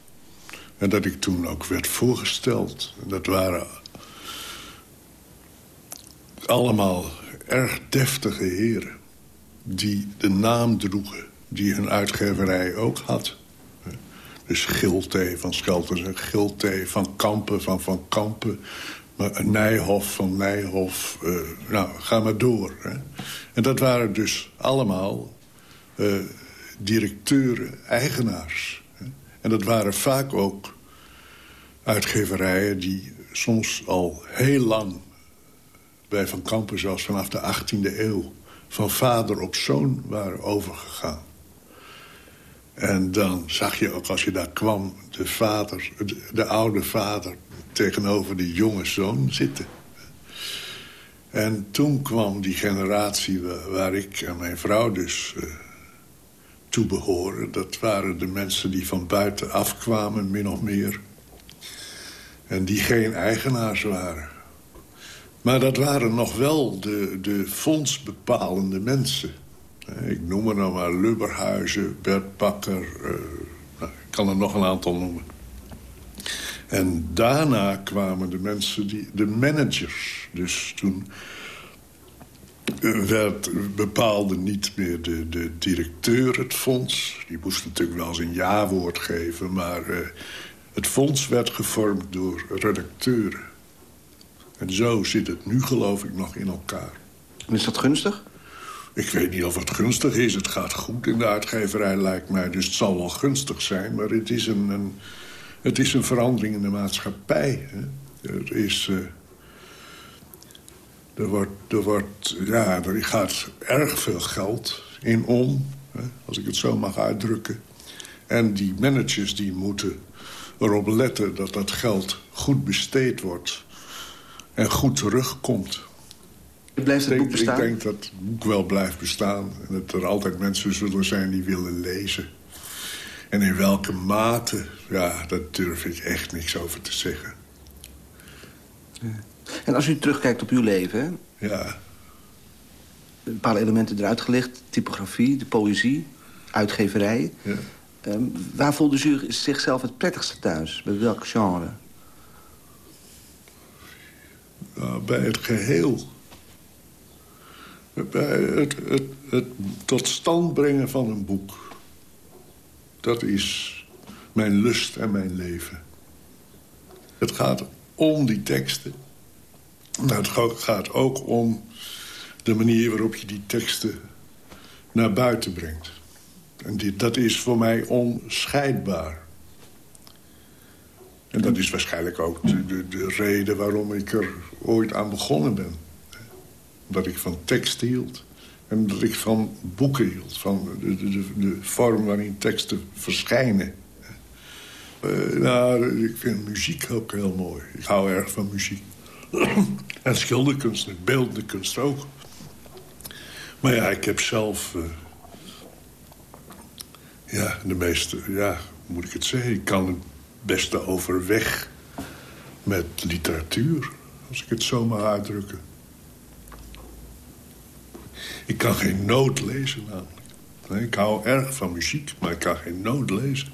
En dat ik toen ook werd voorgesteld. Dat waren allemaal erg deftige heren... die de naam droegen die hun uitgeverij ook had. Dus Gilte van Schelters Gilte van Kampen van Van Kampen... Nijhof van Nijhof, uh, nou, ga maar door. Hè. En dat waren dus allemaal uh, directeuren, eigenaars. Hè. En dat waren vaak ook uitgeverijen die soms al heel lang... bij Van Kampen, zelfs vanaf de 18e eeuw... van vader op zoon waren overgegaan. En dan zag je ook als je daar kwam... de vader, de oude vader tegenover die jonge zoon zitten. En toen kwam die generatie waar, ik en mijn vrouw dus uh, toe behoren. Dat waren de mensen die van buiten afkwamen, min of meer. En die geen eigenaars waren. Maar dat waren nog wel de, de fondsbepalende mensen. Ik noem er nou maar Lubberhuizen, Bert Bakker... Uh, nou, ik kan er nog een aantal noemen. En daarna kwamen de mensen, die, de managers. Dus toen werd, bepaalde niet meer de, de directeur het fonds. Die moest natuurlijk wel een ja-woord geven... maar uh, het fonds werd gevormd door redacteuren. En zo zit het nu, geloof ik, nog in elkaar.
En is dat gunstig?
Ik weet niet of het gunstig is. Het gaat goed in de uitgeverij, lijkt mij. Dus het zal wel gunstig zijn. Maar het is een, een het is een verandering in de maatschappij. Hè. Er is... Uh, er wordt, er wordt, ja, er gaat erg veel geld in om, hè, als ik het zo mag uitdrukken. En die managers die moeten erop letten dat dat geld goed besteed wordt en goed terugkomt.
Blijft het boek bestaan?
Ik denk dat het boek wel blijft bestaan. En dat er altijd mensen zullen zijn die willen lezen. En in welke mate, ja, daar durf ik echt niks over te zeggen.
En als u terugkijkt op uw leven...
Ja.
Een paar elementen eruit gelicht. Typografie, de poëzie, uitgeverij. Ja. Ehm, waar voelde u zichzelf het prettigste thuis? Bij welk genre?
Nou, bij het geheel. Het tot stand brengen van een boek dat is mijn lust en mijn leven. Het gaat om die teksten. Maar het gaat ook om de manier waarop je die teksten naar buiten brengt. En dit, dat is voor mij onscheidbaar. En dat is waarschijnlijk ook de, de, de, reden waarom ik er ooit aan begonnen ben. Dat ik van tekst hield. En dat ik van boeken hield. Van de, de, de vorm waarin teksten verschijnen. Uh, nou, ik vind muziek ook heel mooi. Ik hou erg van muziek. en schilderkunst, beeldende kunst ook. Maar ja, ik heb zelf... Uh, ja, de meeste... Ja, moet ik het zeggen? Ik kan het beste overweg met literatuur. Als ik het zo mag uitdrukken. Ik kan geen noot lezen namelijk. Ik hou erg van muziek, maar ik kan geen noot lezen.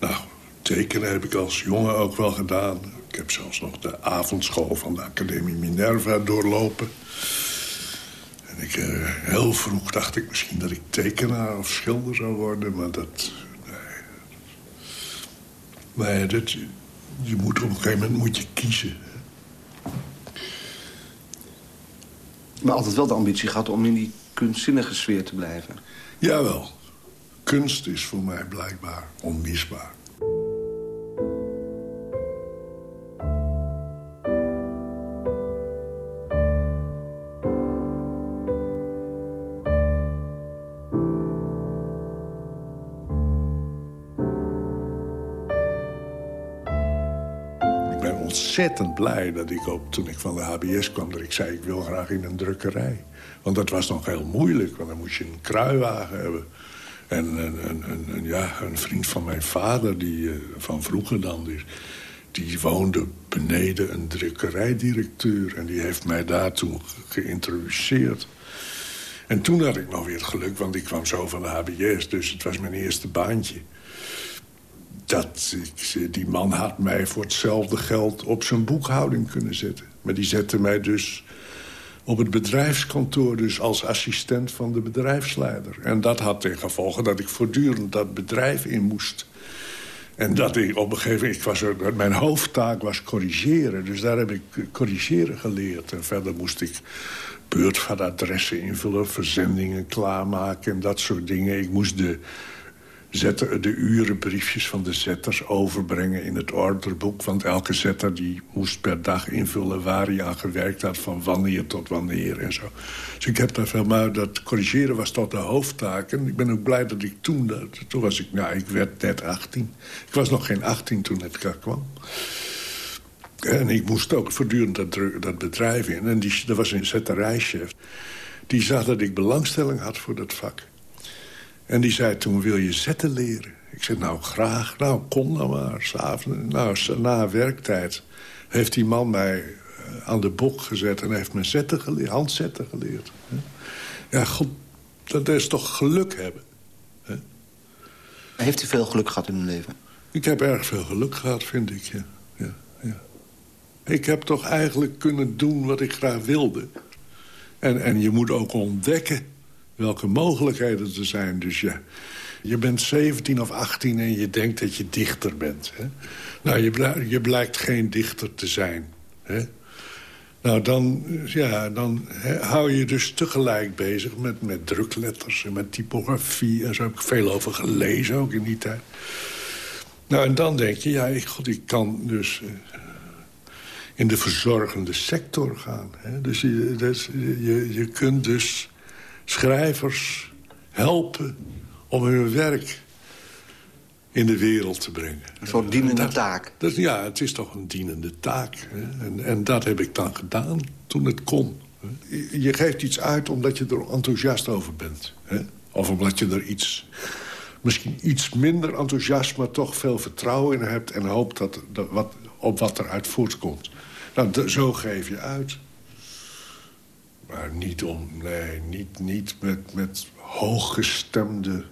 Nou, tekenen heb ik als jongen ook wel gedaan. Ik heb zelfs nog de avondschool van de Academie Minerva doorlopen. En ik, uh, heel vroeg dacht ik misschien dat ik tekenaar of schilder zou worden, maar dat... Nee, nee dat, je moet op een gegeven moment moet je kiezen.
Maar altijd wel de ambitie gehad om in die kunstzinnige sfeer te blijven.
Jawel. Kunst is voor mij blijkbaar onmisbaar. Ontzettend blij dat ik op, toen ik van de HBS kwam... dat ik zei, ik wil graag in een drukkerij. Want dat was nog heel moeilijk, want dan moest je een kruiwagen hebben. En een, ja, een vriend van mijn vader, die, uh, van vroeger dan... Die, die woonde beneden een drukkerijdirecteur. En die heeft mij daar toen geïntroduceerd. En toen had ik nog weer het geluk, want ik kwam zo van de HBS. Dus het was mijn eerste baantje dat ik, die man had mij voor hetzelfde geld op zijn boekhouding kunnen zetten. Maar die zette mij dus op het bedrijfskantoor... dus als assistent van de bedrijfsleider. En dat had ten gevolge dat ik voortdurend dat bedrijf in moest. En dat ik op een gegeven moment... Was mijn hoofdtaak was corrigeren. Dus daar heb ik corrigeren geleerd. En verder moest ik beurtvaartadressen invullen... verzendingen klaarmaken en dat soort dingen. Ik moest de zetten, de urenbriefjes van de zetters overbrengen in het orderboek. Want elke zetter die moest per dag invullen waar hij aan gewerkt had... van wanneer tot wanneer en zo. Dus ik heb daar veel... Maar dat corrigeren was tot de hoofdtaak. En ik ben ook blij dat ik toen... Toen was ik... Nou, ik werd net 18. Ik was nog geen 18 toen het kwam. En ik moest ook voortdurend dat, dat bedrijf in. En die, er was een zetterijchef. Die zag dat ik belangstelling had voor dat vak. En die zei toen, wil je zetten leren? Ik zei, nou graag. Nou, kom dan maar. S'avonds, nou, na werktijd heeft die man mij eh, aan de bok gezet... en heeft me zetten geleerd, handzetten geleerd. Ja, god, dat is toch geluk hebben.
Heeft u veel geluk gehad in uw leven?
Ik heb erg veel geluk gehad, vind ik, ja. ja, ja. Ik heb toch eigenlijk kunnen doen wat ik graag wilde. En, en je moet ook ontdekken welke mogelijkheden er zijn. Dus ja, je bent 17 of 18 en je denkt dat je dichter bent. Hè? Nou, je, je blijkt geen dichter te zijn. Hè? Nou, dan, ja, dan hou je dus tegelijk bezig met, met drukletters en met typografie. En zo heb ik veel over gelezen, ook in die tijd. Nou, en dan denk je, ja, ik, god, ik kan dus uh, in de verzorgende sector gaan. Hè? Dus, je, dus je, je kunt dus schrijvers helpen om hun werk in de wereld te brengen.
Een soort dienende taak.
Dat, ja, het is toch een dienende taak. Hè? En, en dat heb ik dan gedaan toen het kon. Je geeft iets uit omdat je er enthousiast over bent. Hè? Of omdat je er iets, misschien iets minder enthousiast... maar toch veel vertrouwen in hebt... en hoopt dat, dat wat, op wat eruit voortkomt. Nou, zo geef je uit. Maar niet om, nee, niet, niet met, met hooggestemde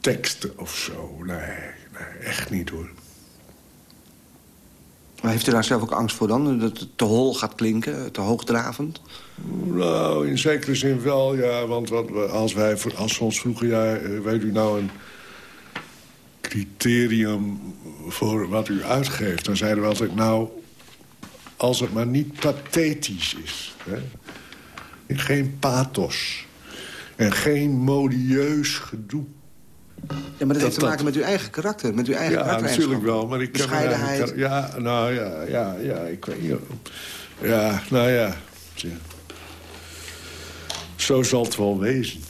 teksten of zo. Nee, nee, echt niet hoor.
Maar heeft u daar zelf ook angst voor dan? Dat het te hol gaat klinken, te hoogdravend?
Nou, in zekere zin wel, ja. Want wat, als wij als ons vroegen, ja, weet u nou een criterium voor wat u uitgeeft. Dan zeiden we altijd, nou, als het maar niet pathetisch is. Hè? Geen pathos. En geen modieus gedoe.
Ja, maar dat, heeft te maken met uw eigen karakter, met uw eigen
Ja, natuurlijk wel, maar ik
Bescheidenheid.
Ja, nou ja, ja, ja, ik weet niet. Ja, nou ja. Zo zal het wel wezen.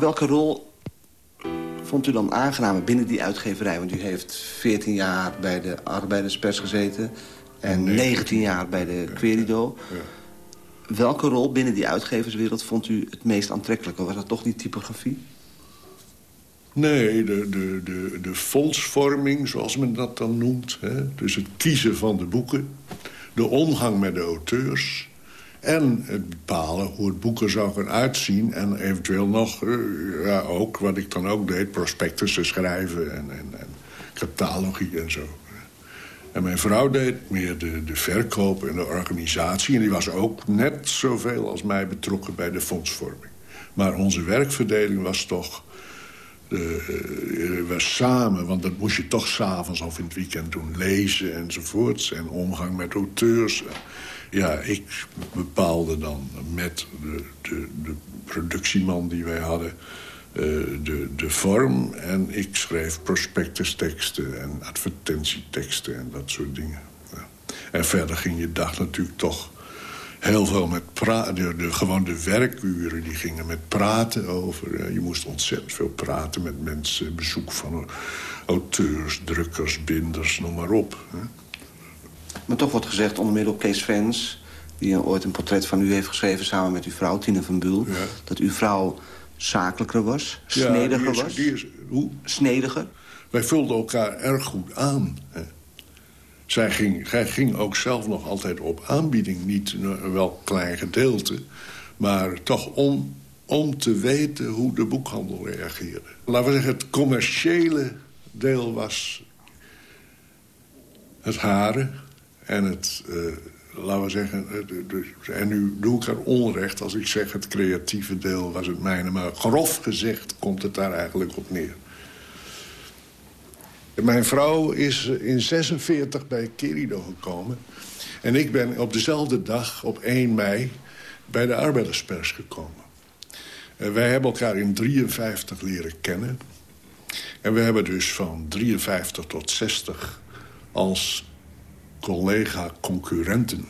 Welke rol vond u dan aangenamer binnen die uitgeverij? Want u heeft 14 jaar bij de Arbeiderspers gezeten... en 19 jaar bij de Querido. Welke rol binnen die uitgeverswereld vond u het meest aantrekkelijk? Was dat toch die typografie?
Nee, de, de, de, de fondsvorming, zoals men dat dan noemt. Hè? Dus het kiezen van de boeken. De omgang met de auteurs. En het bepalen hoe het boek er zou gaan uitzien. En eventueel nog, eh, ja, ook wat ik dan ook deed, prospectussen schrijven en, en, en catalogie en zo. En mijn vrouw deed meer de, de verkoop en de organisatie. En die was ook net zoveel als mij betrokken bij de fondsvorming. Maar onze werkverdeling was toch... Uh, samen, want dat moest je toch s'avonds of in het weekend doen. Lezen enzovoorts. En omgang met auteurs. Ja, ik bepaalde dan met de, de, de productieman die wij hadden... Uh, de, de vorm en ik schreef prospectusteksten en advertentieteksten en dat soort dingen. Ja. En verder ging je dag natuurlijk toch heel veel met praten. De, gewoon de werkuren die gingen met praten over. Uh, je moest ontzettend veel praten met mensen. Bezoek van auteurs, drukkers, binders, noem maar op. Hè.
Maar toch wordt gezegd onder middel Kees Fans... die ooit een portret van u heeft geschreven samen met uw vrouw, Tine van Buul... Ja. dat uw vrouw zakelijker was, snediger
ja, die is,
was.
Die is, hoe?
Snediger.
Wij vulden elkaar erg goed aan. Hè. Zij ging, zij ging ook zelf nog altijd op aanbieding. Niet een wel klein gedeelte, maar toch om, om te weten hoe de boekhandel reageerde. Laten we zeggen, het commerciële deel was het hare en het... Uh, laten we zeggen, en nu doe ik er onrecht als ik zeg... het creatieve deel was het mijne, maar grof gezegd komt het daar eigenlijk op neer. Mijn vrouw is in 46 bij Querido gekomen. En ik ben op dezelfde dag, op 1 mei, bij de arbeiderspers gekomen. En wij hebben elkaar in 53 leren kennen. En we hebben dus van 53 tot 60 als collega-concurrenten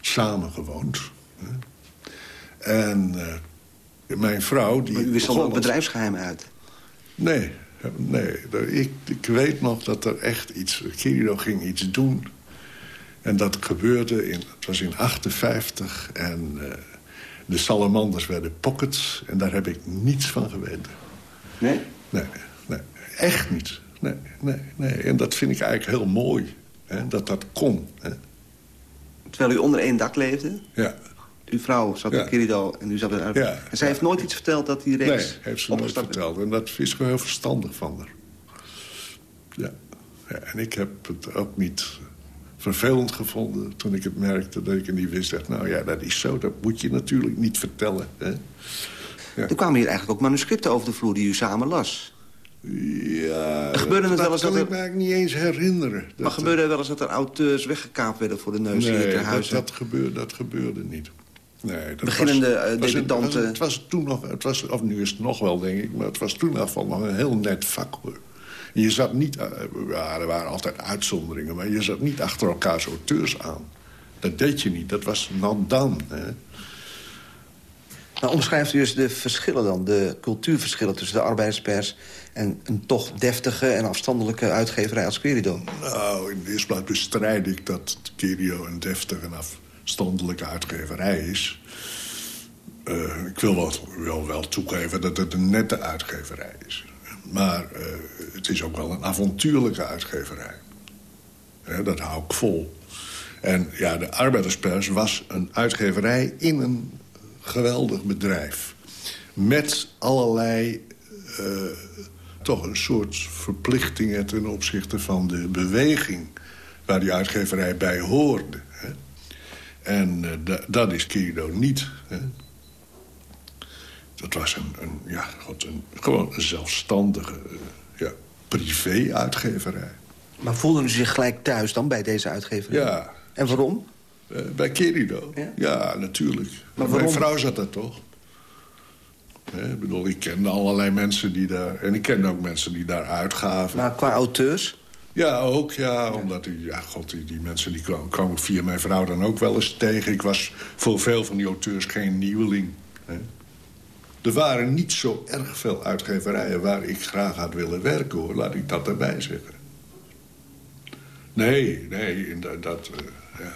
samengewoond. En uh, mijn vrouw... Die
maar u wist al ook bedrijfsgeheimen uit?
Nee, nee. Ik, ik weet nog dat er echt iets... Kirido ging iets doen. En dat gebeurde in... Het was in 58 en uh, de salamanders werden pockets. En daar heb ik niets van geweten.
Nee?
Nee, nee. Echt niet. Nee, nee, nee. En dat vind ik eigenlijk heel mooi. Hè, dat dat kon. Hè.
Terwijl u onder één dak leefde?
Ja.
Uw vrouw zat
Ja.
in Kirido en u zat in
Ja.
En zij heeft nooit iets verteld dat die reeks
Nee, heeft ze nooit verteld. En dat is gewoon heel verstandig van haar. Ja. ja. En ik heb het ook niet vervelend gevonden toen ik het merkte dat ik het niet wist. Dacht, nou ja, dat is zo, dat moet je natuurlijk niet vertellen. Hè?
Er kwamen hier eigenlijk ook manuscripten over de vloer die u samen las.
Ja,
gebeurde het
dat,
wel eens
kan
dat
ik
er-
me eigenlijk niet eens herinneren. Dat,
maar gebeurde er wel eens dat er auteurs weggekaapt werden voor de neus hier
nee,
ter
dat, dat, gebeurde, dat gebeurde niet. Nee, dat
Beginnende,
was,
eh,
was
debutanten.
Het was toen nog, het was, of nu is het nog wel, denk ik... maar het was toen nog een heel net vak. hoor. En je zat niet... eh, ja, er waren altijd uitzonderingen... maar je zat niet achter elkaars auteurs aan. Dat deed je niet, dat was dan dan. Hè.
Nou, omschrijft u eens de verschillen dan, de cultuurverschillen tussen de arbeiderspers... en een toch deftige en afstandelijke uitgeverij als Querido?
Nou, in de eerste plaats bestrijd ik dat Kirio een deftige en afstandelijke uitgeverij is. Eh, ik wil wel, wil wel toegeven dat het een nette uitgeverij is. Maar eh, het is ook wel een avontuurlijke uitgeverij. Dat hou ik vol. En ja, de arbeiderspers was een uitgeverij in een geweldig bedrijf. Met allerlei eh, toch een soort verplichtingen ten opzichte van de beweging... waar die uitgeverij bij hoorde. Hè. En uh, dat is Kirido niet. Hè. Dat was een, een ja, God, een, gewoon een zelfstandige uh, ja, privé-uitgeverij.
Maar voelden u zich gelijk thuis dan bij deze uitgeverij?
Ja.
En waarom?
Uh, bij Kirido? Ja, ja natuurlijk. Maar Mijn vrouw zat daar toch. ik bedoel, ik kende allerlei mensen die daar... En ik kende ook mensen die daar uitgaven.
Maar qua auteurs?
Ja, ook, ja. Omdat die, ja, god, die, die mensen die kwamen, kwamen via mijn vrouw dan ook wel eens tegen. Ik was voor veel van die auteurs geen nieuweling. Hè. Er waren niet zo erg veel uitgeverijen waar ik graag had willen werken, hoor. Laat ik dat erbij zeggen. Nee, nee, dat... dat uh, ja, ja.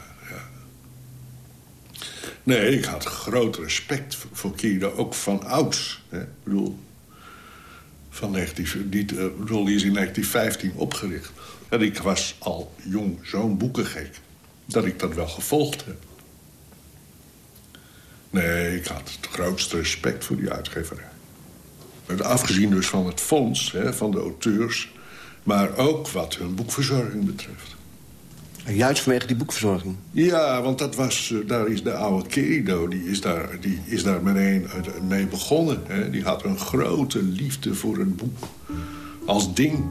Nee, ik had groot respect voor Kierda, ook van ouds. Hè. Ik bedoel, van 19, die, uh, bedoel, die is in 1915 opgericht. En ik was al jong zo'n boekengek dat ik dat wel gevolgd heb. Nee, ik had het grootste respect voor die uitgeverij. Afgezien dus van het fonds, hè, van de auteurs... maar ook wat hun boekverzorging betreft.
Juist vanwege die boekverzorging?
Ja, want dat was, uh, daar is de oude Kerido, die is daar, die is daar meteen mee begonnen. Hè. Die had een grote liefde voor het boek als ding.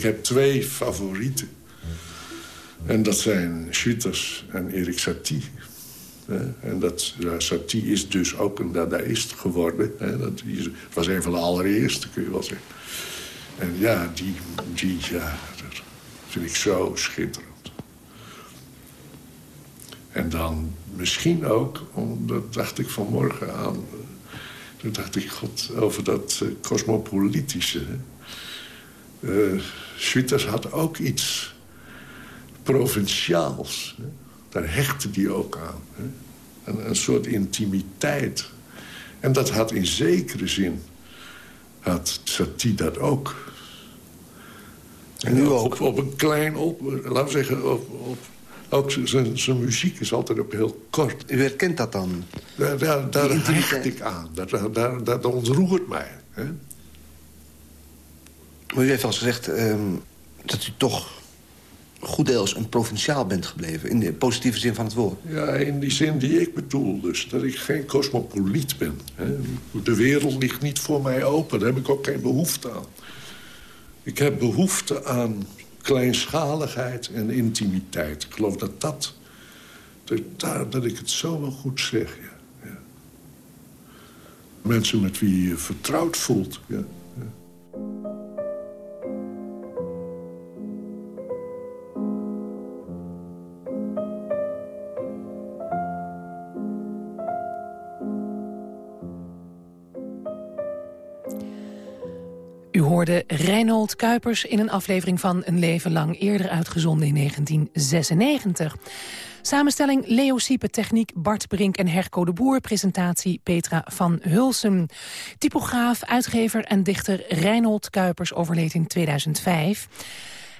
Ik heb twee favorieten. En dat zijn Schwitters en Erik Satie. En dat, Satie is dus ook een dadaïst geworden. Dat was een van de allereerste, kun je wel zeggen. En ja, die, die ja, vind ik zo schitterend. En dan misschien ook, dat dacht ik vanmorgen aan... Toen dacht ik, god, over dat cosmopolitische... Uh, Schwitters had ook iets provinciaals. Hè? Daar hechtte hij ook aan. Hè? Een, een, soort intimiteit. En dat had in zekere zin... had Satie dat ook.
En nu ook?
Op, op een klein... Op, laten we zeggen... Op, op, ook zijn muziek is altijd ook heel kort.
U herkent dat dan?
Daar, daar, daar hecht ik aan. Dat, daar, dat ontroert mij. Hè?
Maar u heeft al gezegd um, dat u toch goed deels een provinciaal bent gebleven. In de positieve zin van het woord.
Ja, in die zin die ik bedoel dus. Dat ik geen cosmopoliet ben. Hè. De wereld ligt niet voor mij open. Daar heb ik ook geen behoefte aan. Ik heb behoefte aan kleinschaligheid en intimiteit. Ik geloof dat dat... Dat, dat ik het zo wel goed zeg, ja. Mensen met wie je vertrouwd voelt, ja.
Hoorde Reinhold Kuipers in een aflevering van Een Leven Lang... eerder uitgezonden in 1996. Samenstelling Leo Siepe, techniek Bart Brink en Herco de Boer... presentatie Petra van Hulsen. Typograaf, uitgever en dichter Reinhold Kuipers overleed in 2005...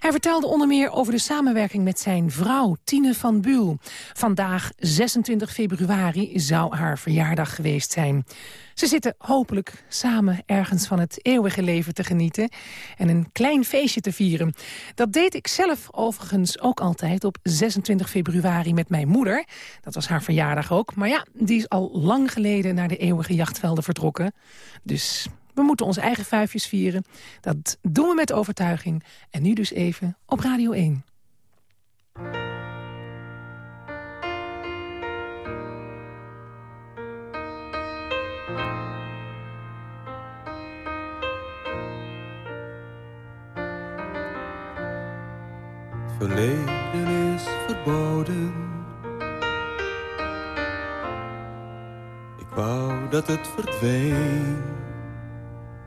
Hij vertelde onder meer over de samenwerking met zijn vrouw, Tine van Buul. Vandaag, 26 februari, zou haar verjaardag geweest zijn. Ze zitten hopelijk samen ergens van het eeuwige leven te genieten... en een klein feestje te vieren. Dat deed ik zelf overigens ook altijd op 26 februari met mijn moeder. Dat was haar verjaardag ook. Maar ja, die is al lang geleden naar de eeuwige jachtvelden vertrokken. Dus we moeten onze eigen vijfjes vieren. Dat doen we met overtuiging. En nu dus even op Radio 1.
Het verleden is verboden. Ik wou dat het verdween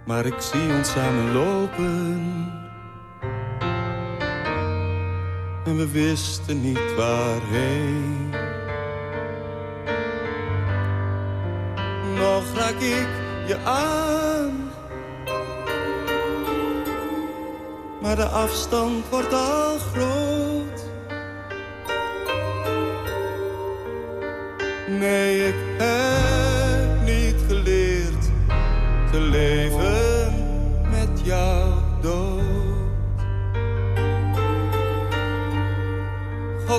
maar ik zie ons samen lopen. En we wisten niet waarheen. Nog raak ik je aan. Maar de afstand wordt al groot. Nee, ik heb niet geleerd te leven.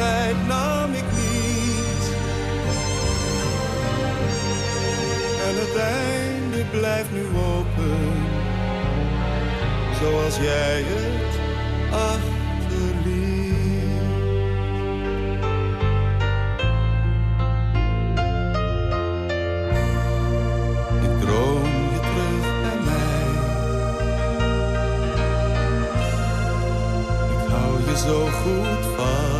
Afscheid nam ik niet. En het einde blijft nu open. Zoals jij het achterliet. Ik droom je terug bij mij. Ik hou je zo goed vast.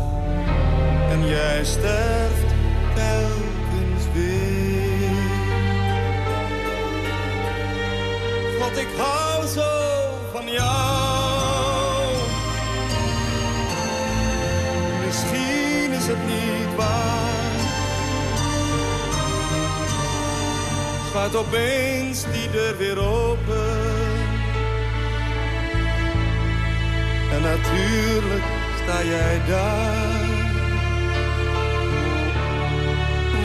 en jij sterft telkens weer. God, ik hou zo van jou. Misschien is het niet waar. Gaat opeens die deur weer open. En natuurlijk sta jij daar.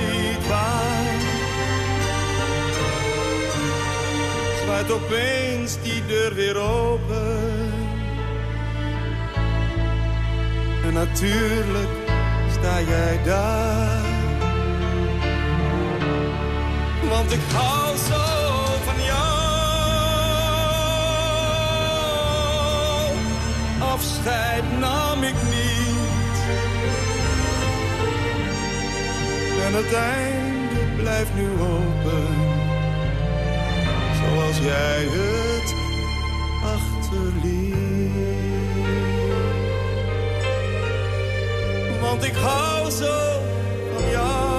niet waar. Zwaait opeens die deur weer open. En natuurlijk sta jij daar. Want ik hou zo van jou. Afscheid nam ik niet. En het einde blijft nu open. Zoals jij het achterliet. Want ik hou zo van jou.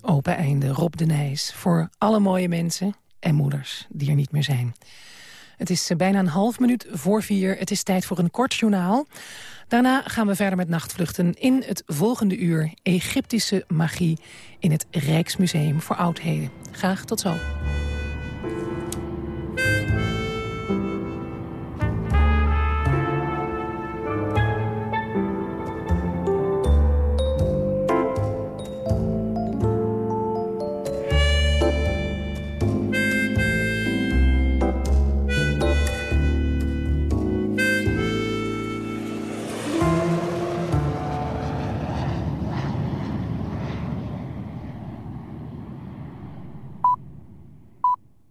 Open einde, Rob de Nijs. Voor alle mooie mensen en moeders die er niet meer zijn. Het is eh, bijna een half minuut voor vier. Het is tijd voor een kort journaal. Daarna gaan we verder met nachtvluchten in het volgende uur. Egyptische magie in het Rijksmuseum voor Oudheden. Graag tot zo.